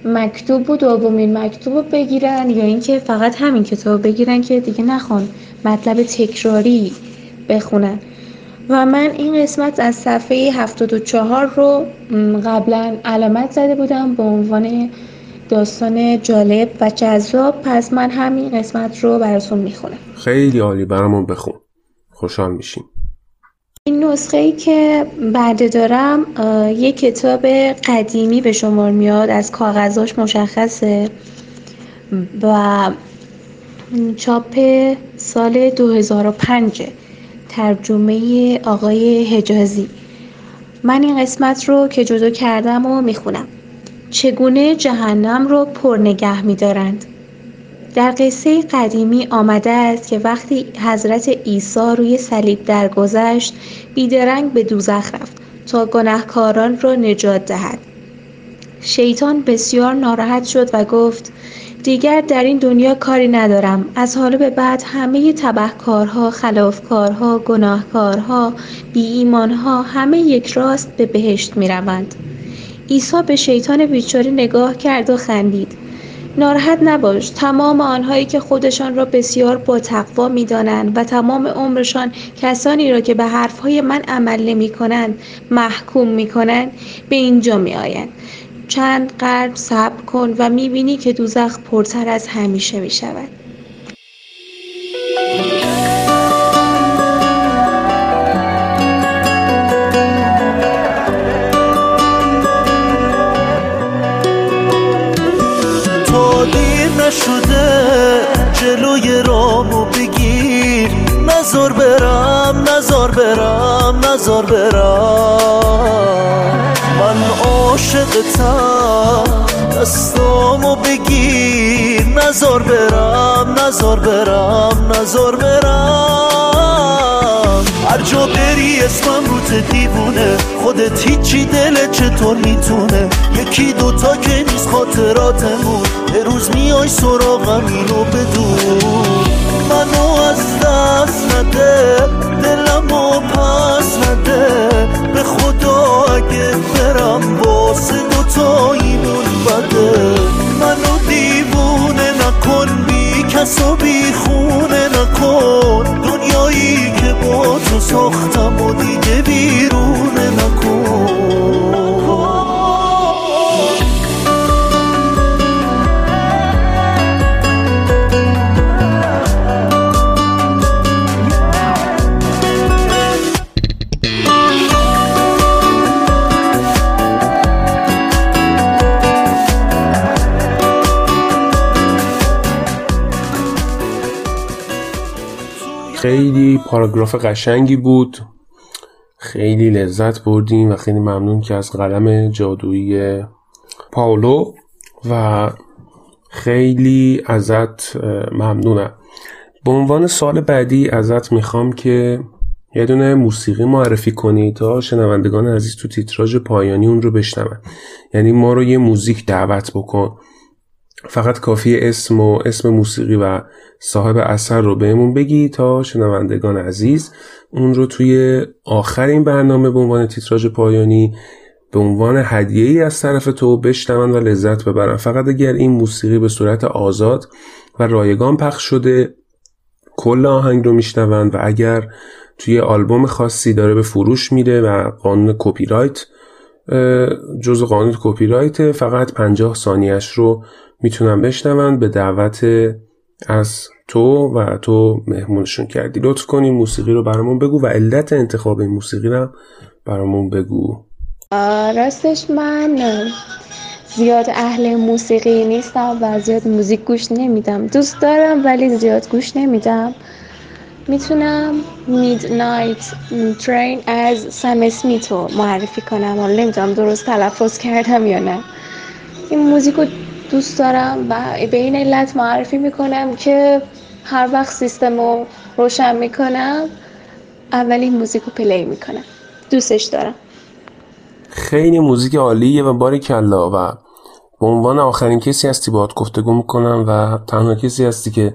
مکتوب و دومین مکتوب رو بگیرن یا اینکه فقط همین کتاب بگیرن که دیگه نخوان. مطلب تکراری بخونن. و من این قسمت از صفحه 74 رو قبلا علامت زده بودم به عنوان داستان جالب و جذاب. پس من همین قسمت رو براتون می‌خونم. خیلی عالی برامون بخون. خوشحال میشیم. این نسخه ای که بعد دارم یه کتاب قدیمی به شمار میاد از کاغذاش مشخصه. و چاپ سال 2005 ترجمه آقای حجازی. من این قسمت رو که جدا کردم و می‌خونم. چگونه جهنم رو پر نگه میدارند؟ در قصه قدیمی آمده است که وقتی حضرت عیسی روی صلیب درگذشت بیدرنگ به دوزخ رفت تا گناهکاران را نجات دهد. شیطان بسیار ناراحت شد و گفت دیگر در این دنیا کاری ندارم. از حالا به بعد همه تبهکارها خلافکارها گناهکارها بی ایمانها همه یک راست به بهشت می روند عیسی به شیطان بیچاره نگاه کرد و خندید. ناراحت نباش تمام آنهایی که خودشان را بسیار با تقوا می دانند و تمام عمرشان کسانی را که به حرفهای من عمل نمی کنند محکوم می کنند به اینجا می آیند چند قرن صبر کن و می بینی که دوزخ پرتر از همیشه می شود نشده جلوی رامو بگیر. نزار برم نزار برم نزار برم. عاشقتم دستامو بگیر. نزار برم نزار برم نزار برم. هر جا بری اسمم روت دیوونه. خودت هیچی دل چطور می‌تونه. یکی دوتا که نیست خاطراتمون. یه روز میای سراغم اینو بدون. منو از دست نده دلمو پس نده. به خدا اگه برم واسه دوتاییمون بده منو دیوونه نکن بی کس و بی خونه نکن. پاراگراف قشنگی بود. خیلی لذت بردیم و خیلی ممنون که از قلم جادویی پاولو و خیلی ازت ممنونم. به عنوان سال بعدی ازت می‌خوام که یه دونه موسیقی معرفی کنی تا شنوندگان عزیز تو تیتراژ پایانی اون رو بشنون. یعنی ما رو یه موزیک دعوت بکن. فقط کافی اسم و اسم موسیقی و صاحب اثر رو بهمون بگی تا شنوندگان عزیز. اون رو توی آخر این برنامه به عنوان تیتراژ پایانی به عنوان هدیه ای از طرف تو بشنون و لذت ببرن. فقط اگر این موسیقی به صورت آزاد و رایگان پخش شده کل آهنگ رو میشنوند و اگر توی آلبوم خاصی داره به فروش میره و قانون کپی رایت جزء قانون کپی رایت فقط 50 ثانیهش رو می‌تونن بشنون به دعوت از تو و تو مهمونشون کردی. لطف کنی موسیقی رو برامون بگو و علت انتخاب این موسیقی رو برامون بگو. راستش من زیاد اهل موسیقی نیستم و زیاد موزیک گوش نمیدم. دوست دارم ولی زیاد گوش نمیدم. می‌تونم میدنایت ترین از سم اسمیت رو معرفی کنم. حالا نمی‌دونم درست تلفظ کردم یا نه. این موزیک رو دوست دارم و به این علت معرفی می‌کنم که هر وقت سیستم رو روشن می‌کنم اولین موزیک رو play می‌کنم. دوستش دارم. خیلی موزیک عالیه و باریکلا و به عنوان آخرین کسی هستی باهات گفتگو می‌کنم و تنها کسی هستی که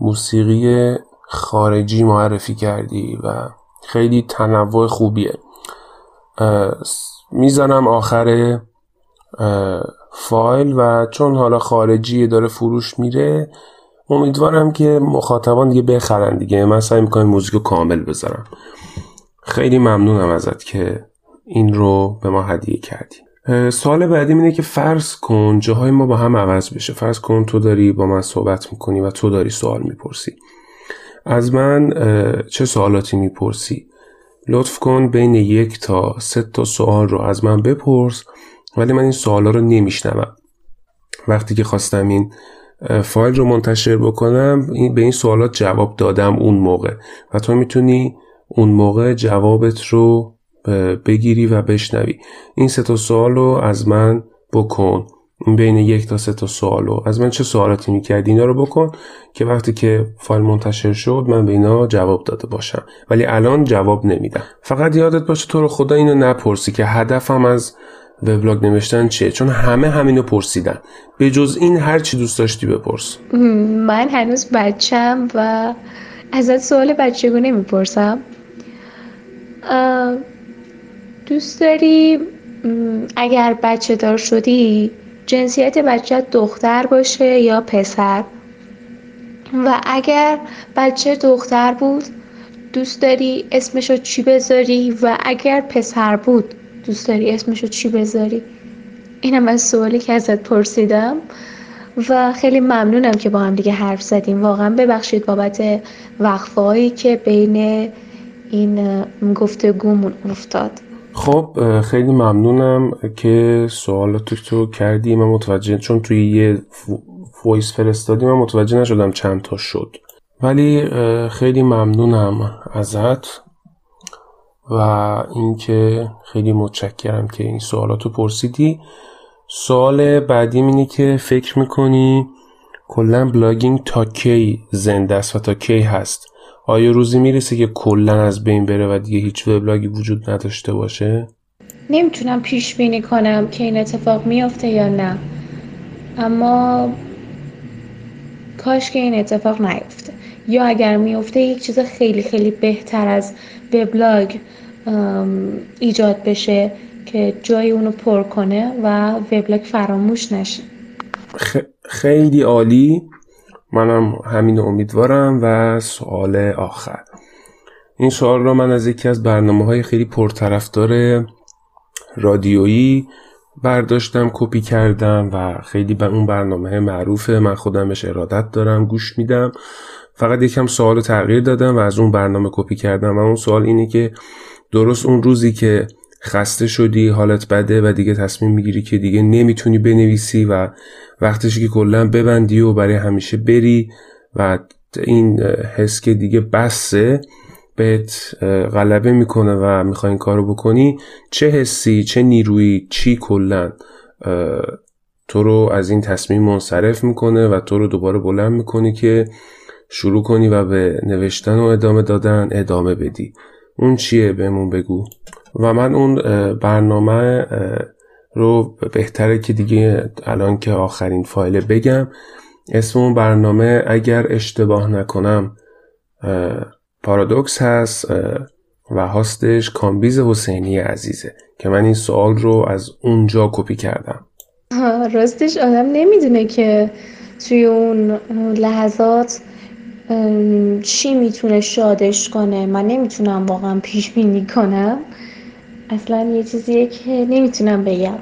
موسیقی خارجی معرفی کردی و خیلی تنوع خوبیه. می‌زنم آخر فایل و چون حالا خارجی داره فروش میره امیدوارم که مخاطبان دیگه بخرن دیگه. من سعی می‌کنم موزیک کامل بذارم. خیلی ممنونم ازت که این رو به ما هدیه کردی. سوال بعدی اینه که فرض کن جاهای ما با هم عوض بشه. فرض کن تو داری با من صحبت می‌کنی و تو داری سوال می‌پرسی. از من چه سوالاتی می‌پرسی؟ لطف کن بین یک تا سه تا سوال رو از من بپرس. ولی من این سوالا رو نمیشنوم. وقتی که خواستم این فایل رو منتشر بکنم به این سوالات جواب دادم اون موقع. و تو می‌تونی اون موقع جوابت رو بگیری و بشنوی. این سه تا سوال رو از من بکن. بین یک تا سه تا سوال رو. از من چه سوالاتی می‌کردی؟ اینا رو بکن که وقتی که فایل منتشر شد من به اینا جواب داده باشم. ولی الان جواب نمیدم. فقط یادت باشه تو رو خدا اینو نپرسی که هدفم از وبلاگ نوشتن چیه؟ چون همه همینو پرسیدن. به جز این هر چی دوست داشتی بپرس. من هنوز بچم و ازت سوال بچگونه نمی‌پرسم. دوست داری اگر بچه دار شدی جنسیت بچه دختر باشه یا پسر؟ و اگر بچه دختر بود دوست داری اسمشو چی بذاری؟ و اگر پسر بود دوست داری اسمشو چی بذاری؟ اینم از سوالی که ازت پرسیدم و خیلی ممنونم که با هم دیگه حرف زدیم. واقعا ببخشید بابت وقفه که بین این گفتگومون افتاد. خب خیلی ممنونم که سوالات تو کردی. من متوجه چون توی یه voice فرستادی من متوجه نشدم چند تا شد. ولی خیلی ممنونم ازت. و اینکه خیلی متشکرم که این سوالاتو پرسیدی. سوال بعدی اینه که فکر می‌کنی کلا blogging تا کی زنده است و تا کی هست؟ آیا روزی می‌رسه که کلا از بین بره و دیگه هیچ وبلاگی وجود نداشته باشه؟ نمی‌تونم پیش بینی کنم که این اتفاق میافته یا نه. اما کاش که این اتفاق نیفته. یا اگر میفته یک چیز خیلی خیلی بهتر از وبلاگ ایجاد بشه که جای اونو پر کنه و وبلاگ فراموش نشه. خیلی عالی. منم همین امیدوارم و سوال آخر. این سوال را من از یکی از برنامه های خیلی پرطرفدار رادیویی برداشتم کپی کردم و خیلی به اون برنامه معروفه. من خودمش ارادت دارم گوش میدم. فقط یکم سوال تغییر دادم و از اون برنامه کپی کردم. و اون سوال اینه که درست اون روزی که خسته شدی حالت بده و دیگه تصمیم می‌گیری که دیگه نمی‌تونی بنویسی و وقتش که کلا ببندی و برای همیشه بری و این حس که دیگه بسه بهت غلبه می‌کنه و می‌خوای این کارو بکنی چه حسی چه نیرویی چی کلا تو رو از این تصمیم منصرف می‌کنه و تو رو دوباره بلند می‌کنی که شروع کنی و به نوشتن و ادامه دادن ادامه بدی. اون چیه بهمون بگو. و من اون برنامه رو بهتره که دیگه الان که آخرین فایل بگم. اسم اون برنامه اگر اشتباه نکنم پارادوکس هست و host ش کامبیز حسینی عزیزه که من این سوال رو از اونجا کپی کردم. راستش آدم نمی‌دونه که توی اون لحظات چی می‌تونه شادش کنه؟ من نمی‌تونم واقعا پیش بینی کنم. اصلا یه چیزیه که نمی‌تونم بگم.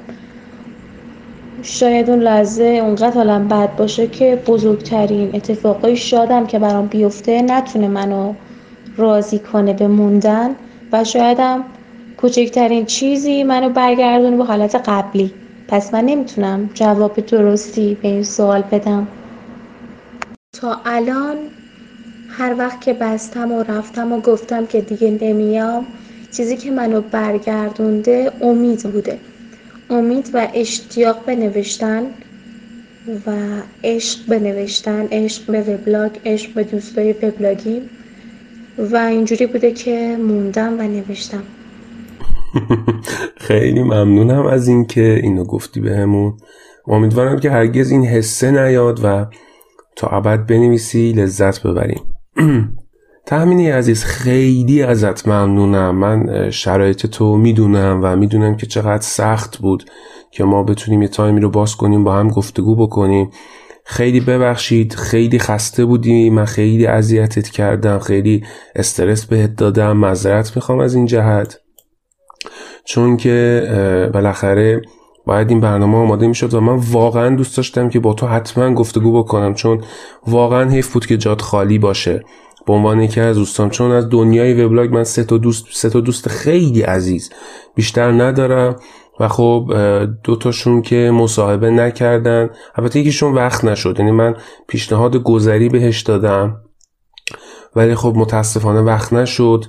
شاید اون لحظه اونقدر حالم بد باشه که بزرگترین اتفاقای شادم که برام بیفته نتونه منو راضی کنه به موندن و شایدم کوچکترین چیزی منو برگردونه به حالت قبلی. پس من نمی‌تونم جواب درستی به این سوال بدم. تا الان هر وقت که بستم و رفتم و گفتم که دیگه نمیام چیزی که منو برگردونده امید بوده. امید و اشتیاق به و عشق به نوشتن عشق به وبلاگ عشق به دوستای وبلاگی و اینجوری بوده که موندم و نوشتم. [laughs] خیلی ممنونم از اینکه اینو گفتی بهمون. امیدوارم که هرگز این حسه نیاد و تا ابد بنویسی لذت ببریم. [clears throat] تحمینی عزیز خیلی ازت ممنونم. من شرایط تو می‌دونم و می‌دونم که چقدر سخت بود که ما بتونیم یه تایمی رو باز کنیم با هم گفتگو بکنیم. خیلی ببخشید خیلی خسته بودی. من خیلی اذیتت کردم خیلی استرس بهت دادم معذرت می‌خوام از این جهت. چون که بالاخره باید این برنامه آماده می‌شد و من واقعا دوست داشتم که با تو حتما گفتگو بکنم چون واقعا حیف بود که جاد خالی باشه. به عنوان یکی از دوستان چون از دنیای وبلاگ من سه تا دوست سه تا دوست خیلی عزیز بیشتر ندارم و خب دوتاشون که مصاحبه نکردن. البته یکیشون وقت نشد یعنی من پیشنهاد گذری بهش دادم. ولی خب متاسفانه وقت نشد.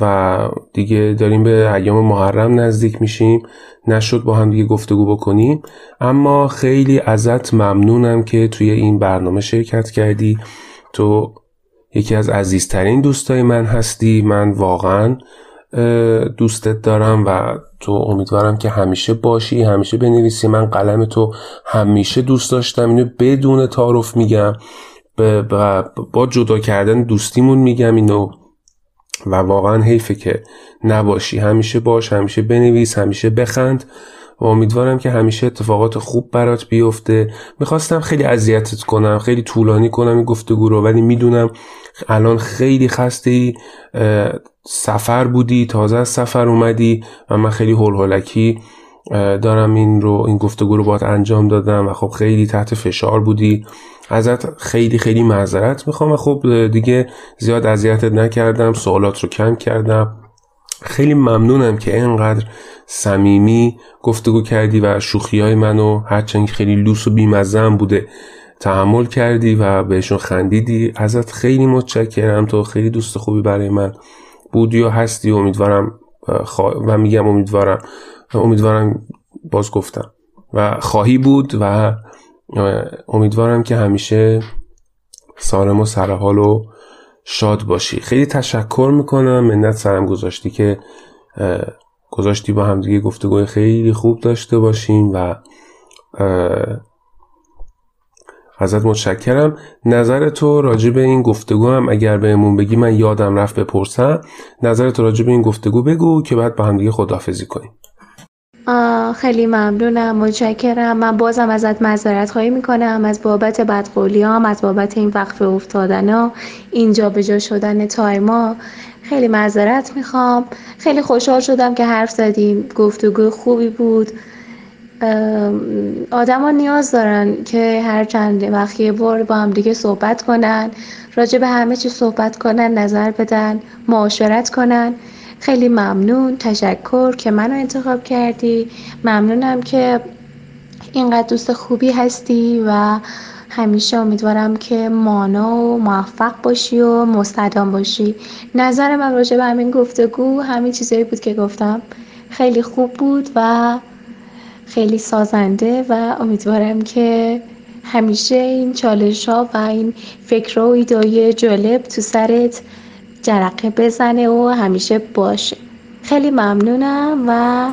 و دیگه داریم به ایام محرم نزدیک میشیم. نشد با هم دیگه گفتگو بکنیم. اما خیلی ازت ممنونم که توی این برنامه شرکت کردی. تو یکی از عزیزترین دوستای من هستی. من واقعا دوستت دارم و تو امیدوارم که همیشه باشی همیشه بنویسی. من قلم تو همیشه دوست داشتم. اینو بدون تعارف میگم. با جدا کردن دوستیمون میگم. اینو و واقعا حیفه که نباشی. همیشه باش همیشه بنویس همیشه بخند. و امیدوارم که همیشه اتفاقات خوب برات بیفته. می‌خواستم خیلی اذیتت کنم خیلی طولانی کنم این گفتگو رو ولی می‌دونم الان خیلی خسته ای سفر بودی تازه از سفر اومدی و من خیلی هول دارم این رو این گفتگو رو باید انجام دادم و خب خیلی تحت فشار بودی. ازت خیلی خیلی معذرت می‌خوام و خب دیگه زیاد اذیتت نکردم سوالات رو کم کردم. خیلی ممنونم که اینقدر صمیمی گفتگو کردی و شوخی های منو هرچند خیلی لوس و بیمزم بوده تحمل کردی و بهشون خندیدی. ازت خیلی متشکرم. تو خیلی دوست خوبی برای من بودی و هستی و امیدوارم و میگم امیدوارم امیدوارم باز گفتم. و خواهی بود و امیدوارم که همیشه سالم و سرحال و شاد باشی. خیلی تشکر می‌کنم. منت سرم گذاشتی که گذاشتی با همدیگه گفتگوی خیلی خوب داشته باشیم و ازت متشکرم. نظر تو راجع به این گفتگو هم اگر بهمون بگی من یادم رفت بپرسم. نظر تو راجع به این گفتگو بگو که بعد با همدیگه خداحافظی کنیم. خیلی ممنونم متشکرم. من بازم ازت معذرت خواهی می‌کنم. از بابت بدقولیام از بابت این وقف افتادن اینجا به جا شدن تایما خیلی معذرت می‌خوام. خیلی خوشحال شدم که حرف زدیم. گفتگو خوبی بود. آدما نیاز دارن که هر چند وقت یه بار با هم دیگه صحبت کنن راجع به همه چی صحبت کنن نظر بدن معاشرت کنن. خیلی ممنون. تشکر که منو انتخاب کردی. ممنونم که اینقدر دوست خوبی هستی و همیشه امیدوارم که مانا و موفق باشی و مستدام باشی. نظر من راجع به همین گفتگو همین چیزایی بود که گفتم. خیلی خوب بود و خیلی سازنده و امیدوارم که همیشه این چالش ها و این فکر و ایدای جالب تو سرت جرقه بزنه و همیشه باشه. خیلی ممنونم و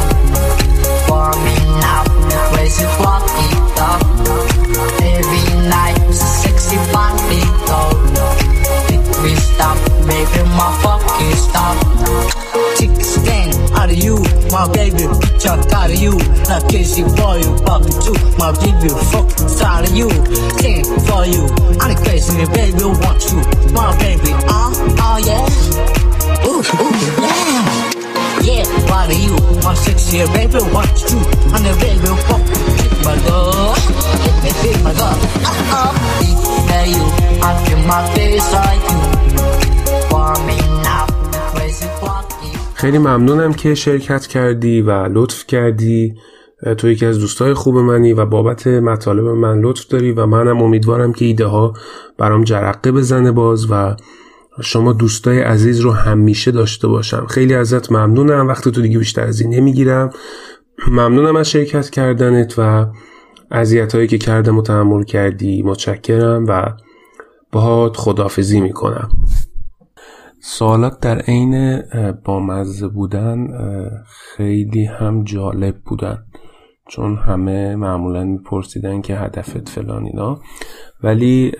my baby, I got you. Not kissy for you, fucking too. My baby, fucking side of you. Stand for you. I'm crazy baby, want you. My baby, uh, oh yeah. Ooh, ooh, yeah. Yeah, what you? I'm sexy, baby, want you. I'm the baby, fucking kick my dog. Hit me, kick my dog. Uh, uh. Hey, you, I feel my face like you. Warming up. خیلی ممنونم که شرکت کردی و لطف کردی. تو یکی از دوستای خوب منی و بابت مطالب من لطف داری و منم امیدوارم که ایده ها برام جرقه بزنه باز و شما دوستای عزیز رو همیشه داشته باشم. خیلی ازت ممنونم. وقت تو دیگه بیشتر از این نمی‌گیرم. ممنونم از شرکت کردنت و اذیت هایی که کردم و تحمل کردی. متشکرم و باهات خدافزی می‌کنم. سوالات در عین بامزه بودن خیلی هم جالب بودن. چون همه معمولا میپرسیدن که هدفت فلان اینا. ولی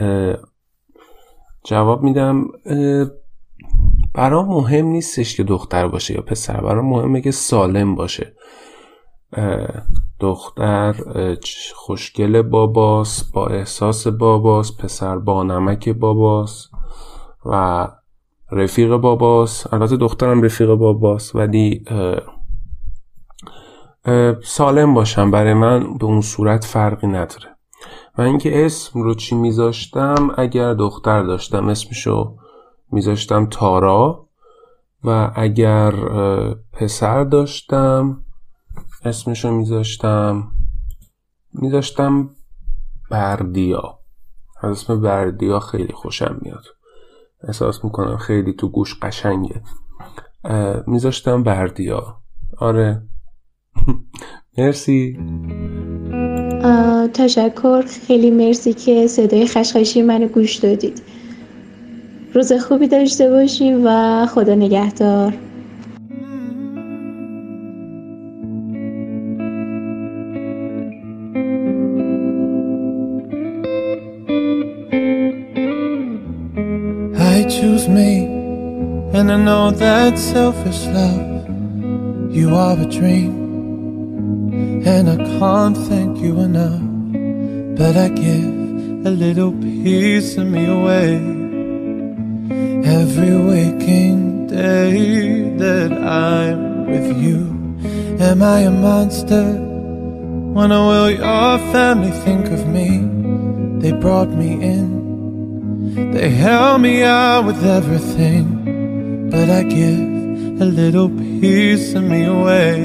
جواب میدم برام مهم نیستش که دختر باشه یا پسر. برام مهمه که سالم باشه. دختر خوشگل باباس با احساس باباس پسر با نمک باباس و رفیق باباس البته دخترم رفیق باباس ولی سالم باشم. برای من به اون صورت فرقی نداره. و اینکه اسم رو چی میذاشتم؟ اگر دختر داشتم اسمشو میذاشتم تارا. و اگر پسر داشتم اسمشو میذاشتم میذاشتم بردیا. از اسم بردیا خیلی خوشم میاد. احساس می‌کنم خیلی تو گوش قشنگه. میذاشتم بردیا. آره. [laughs] مرسی. تشکر. خیلی مرسی که صدای خشخشی منو گوش دادید. روز خوبی داشته باشیم و خدا نگهدار. Choose me, and I know that selfish love. You are a dream, and I can't thank you enough. But I give a little piece of me away every waking day that I'm with you. Am I a monster? When will your family think of me? They brought me in, they help me out with everything, but I give a little piece of me away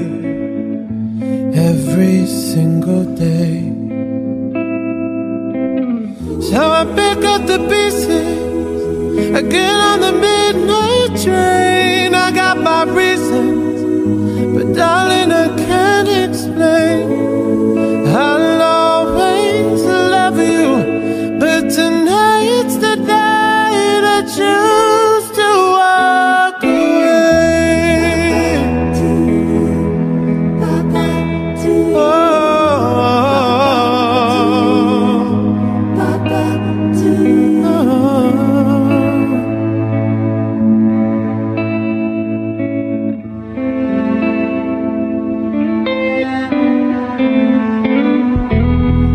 every single day. So I pick up the pieces get on the midnight train. I got my reasons, but darling, I can't explain. Choose to walk away. Oh.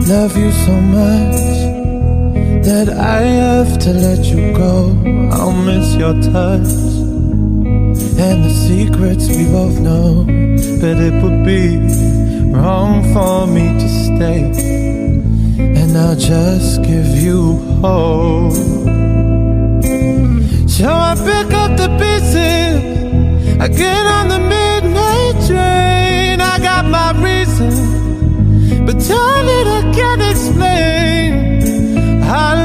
Love you so much that I have to let you go. I'll miss your touch and the secrets we both know. But it would be wrong for me to stay, and I'll just give you hope. So I pick up the pieces, I get on the midnight train. I got my reasons. But darling, I can't explain. I'll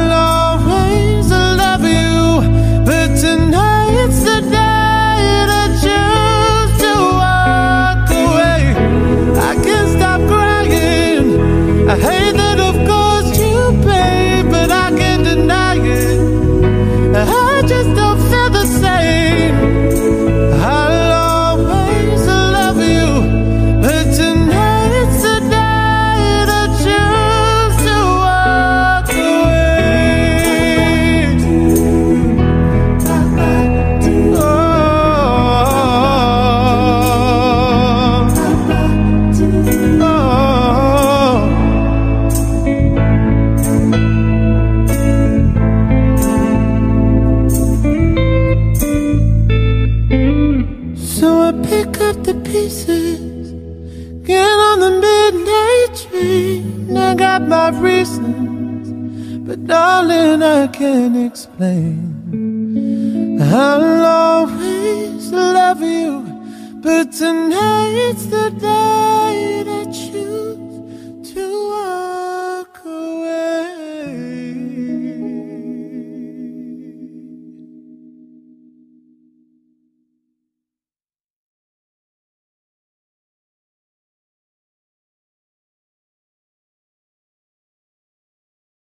can explain.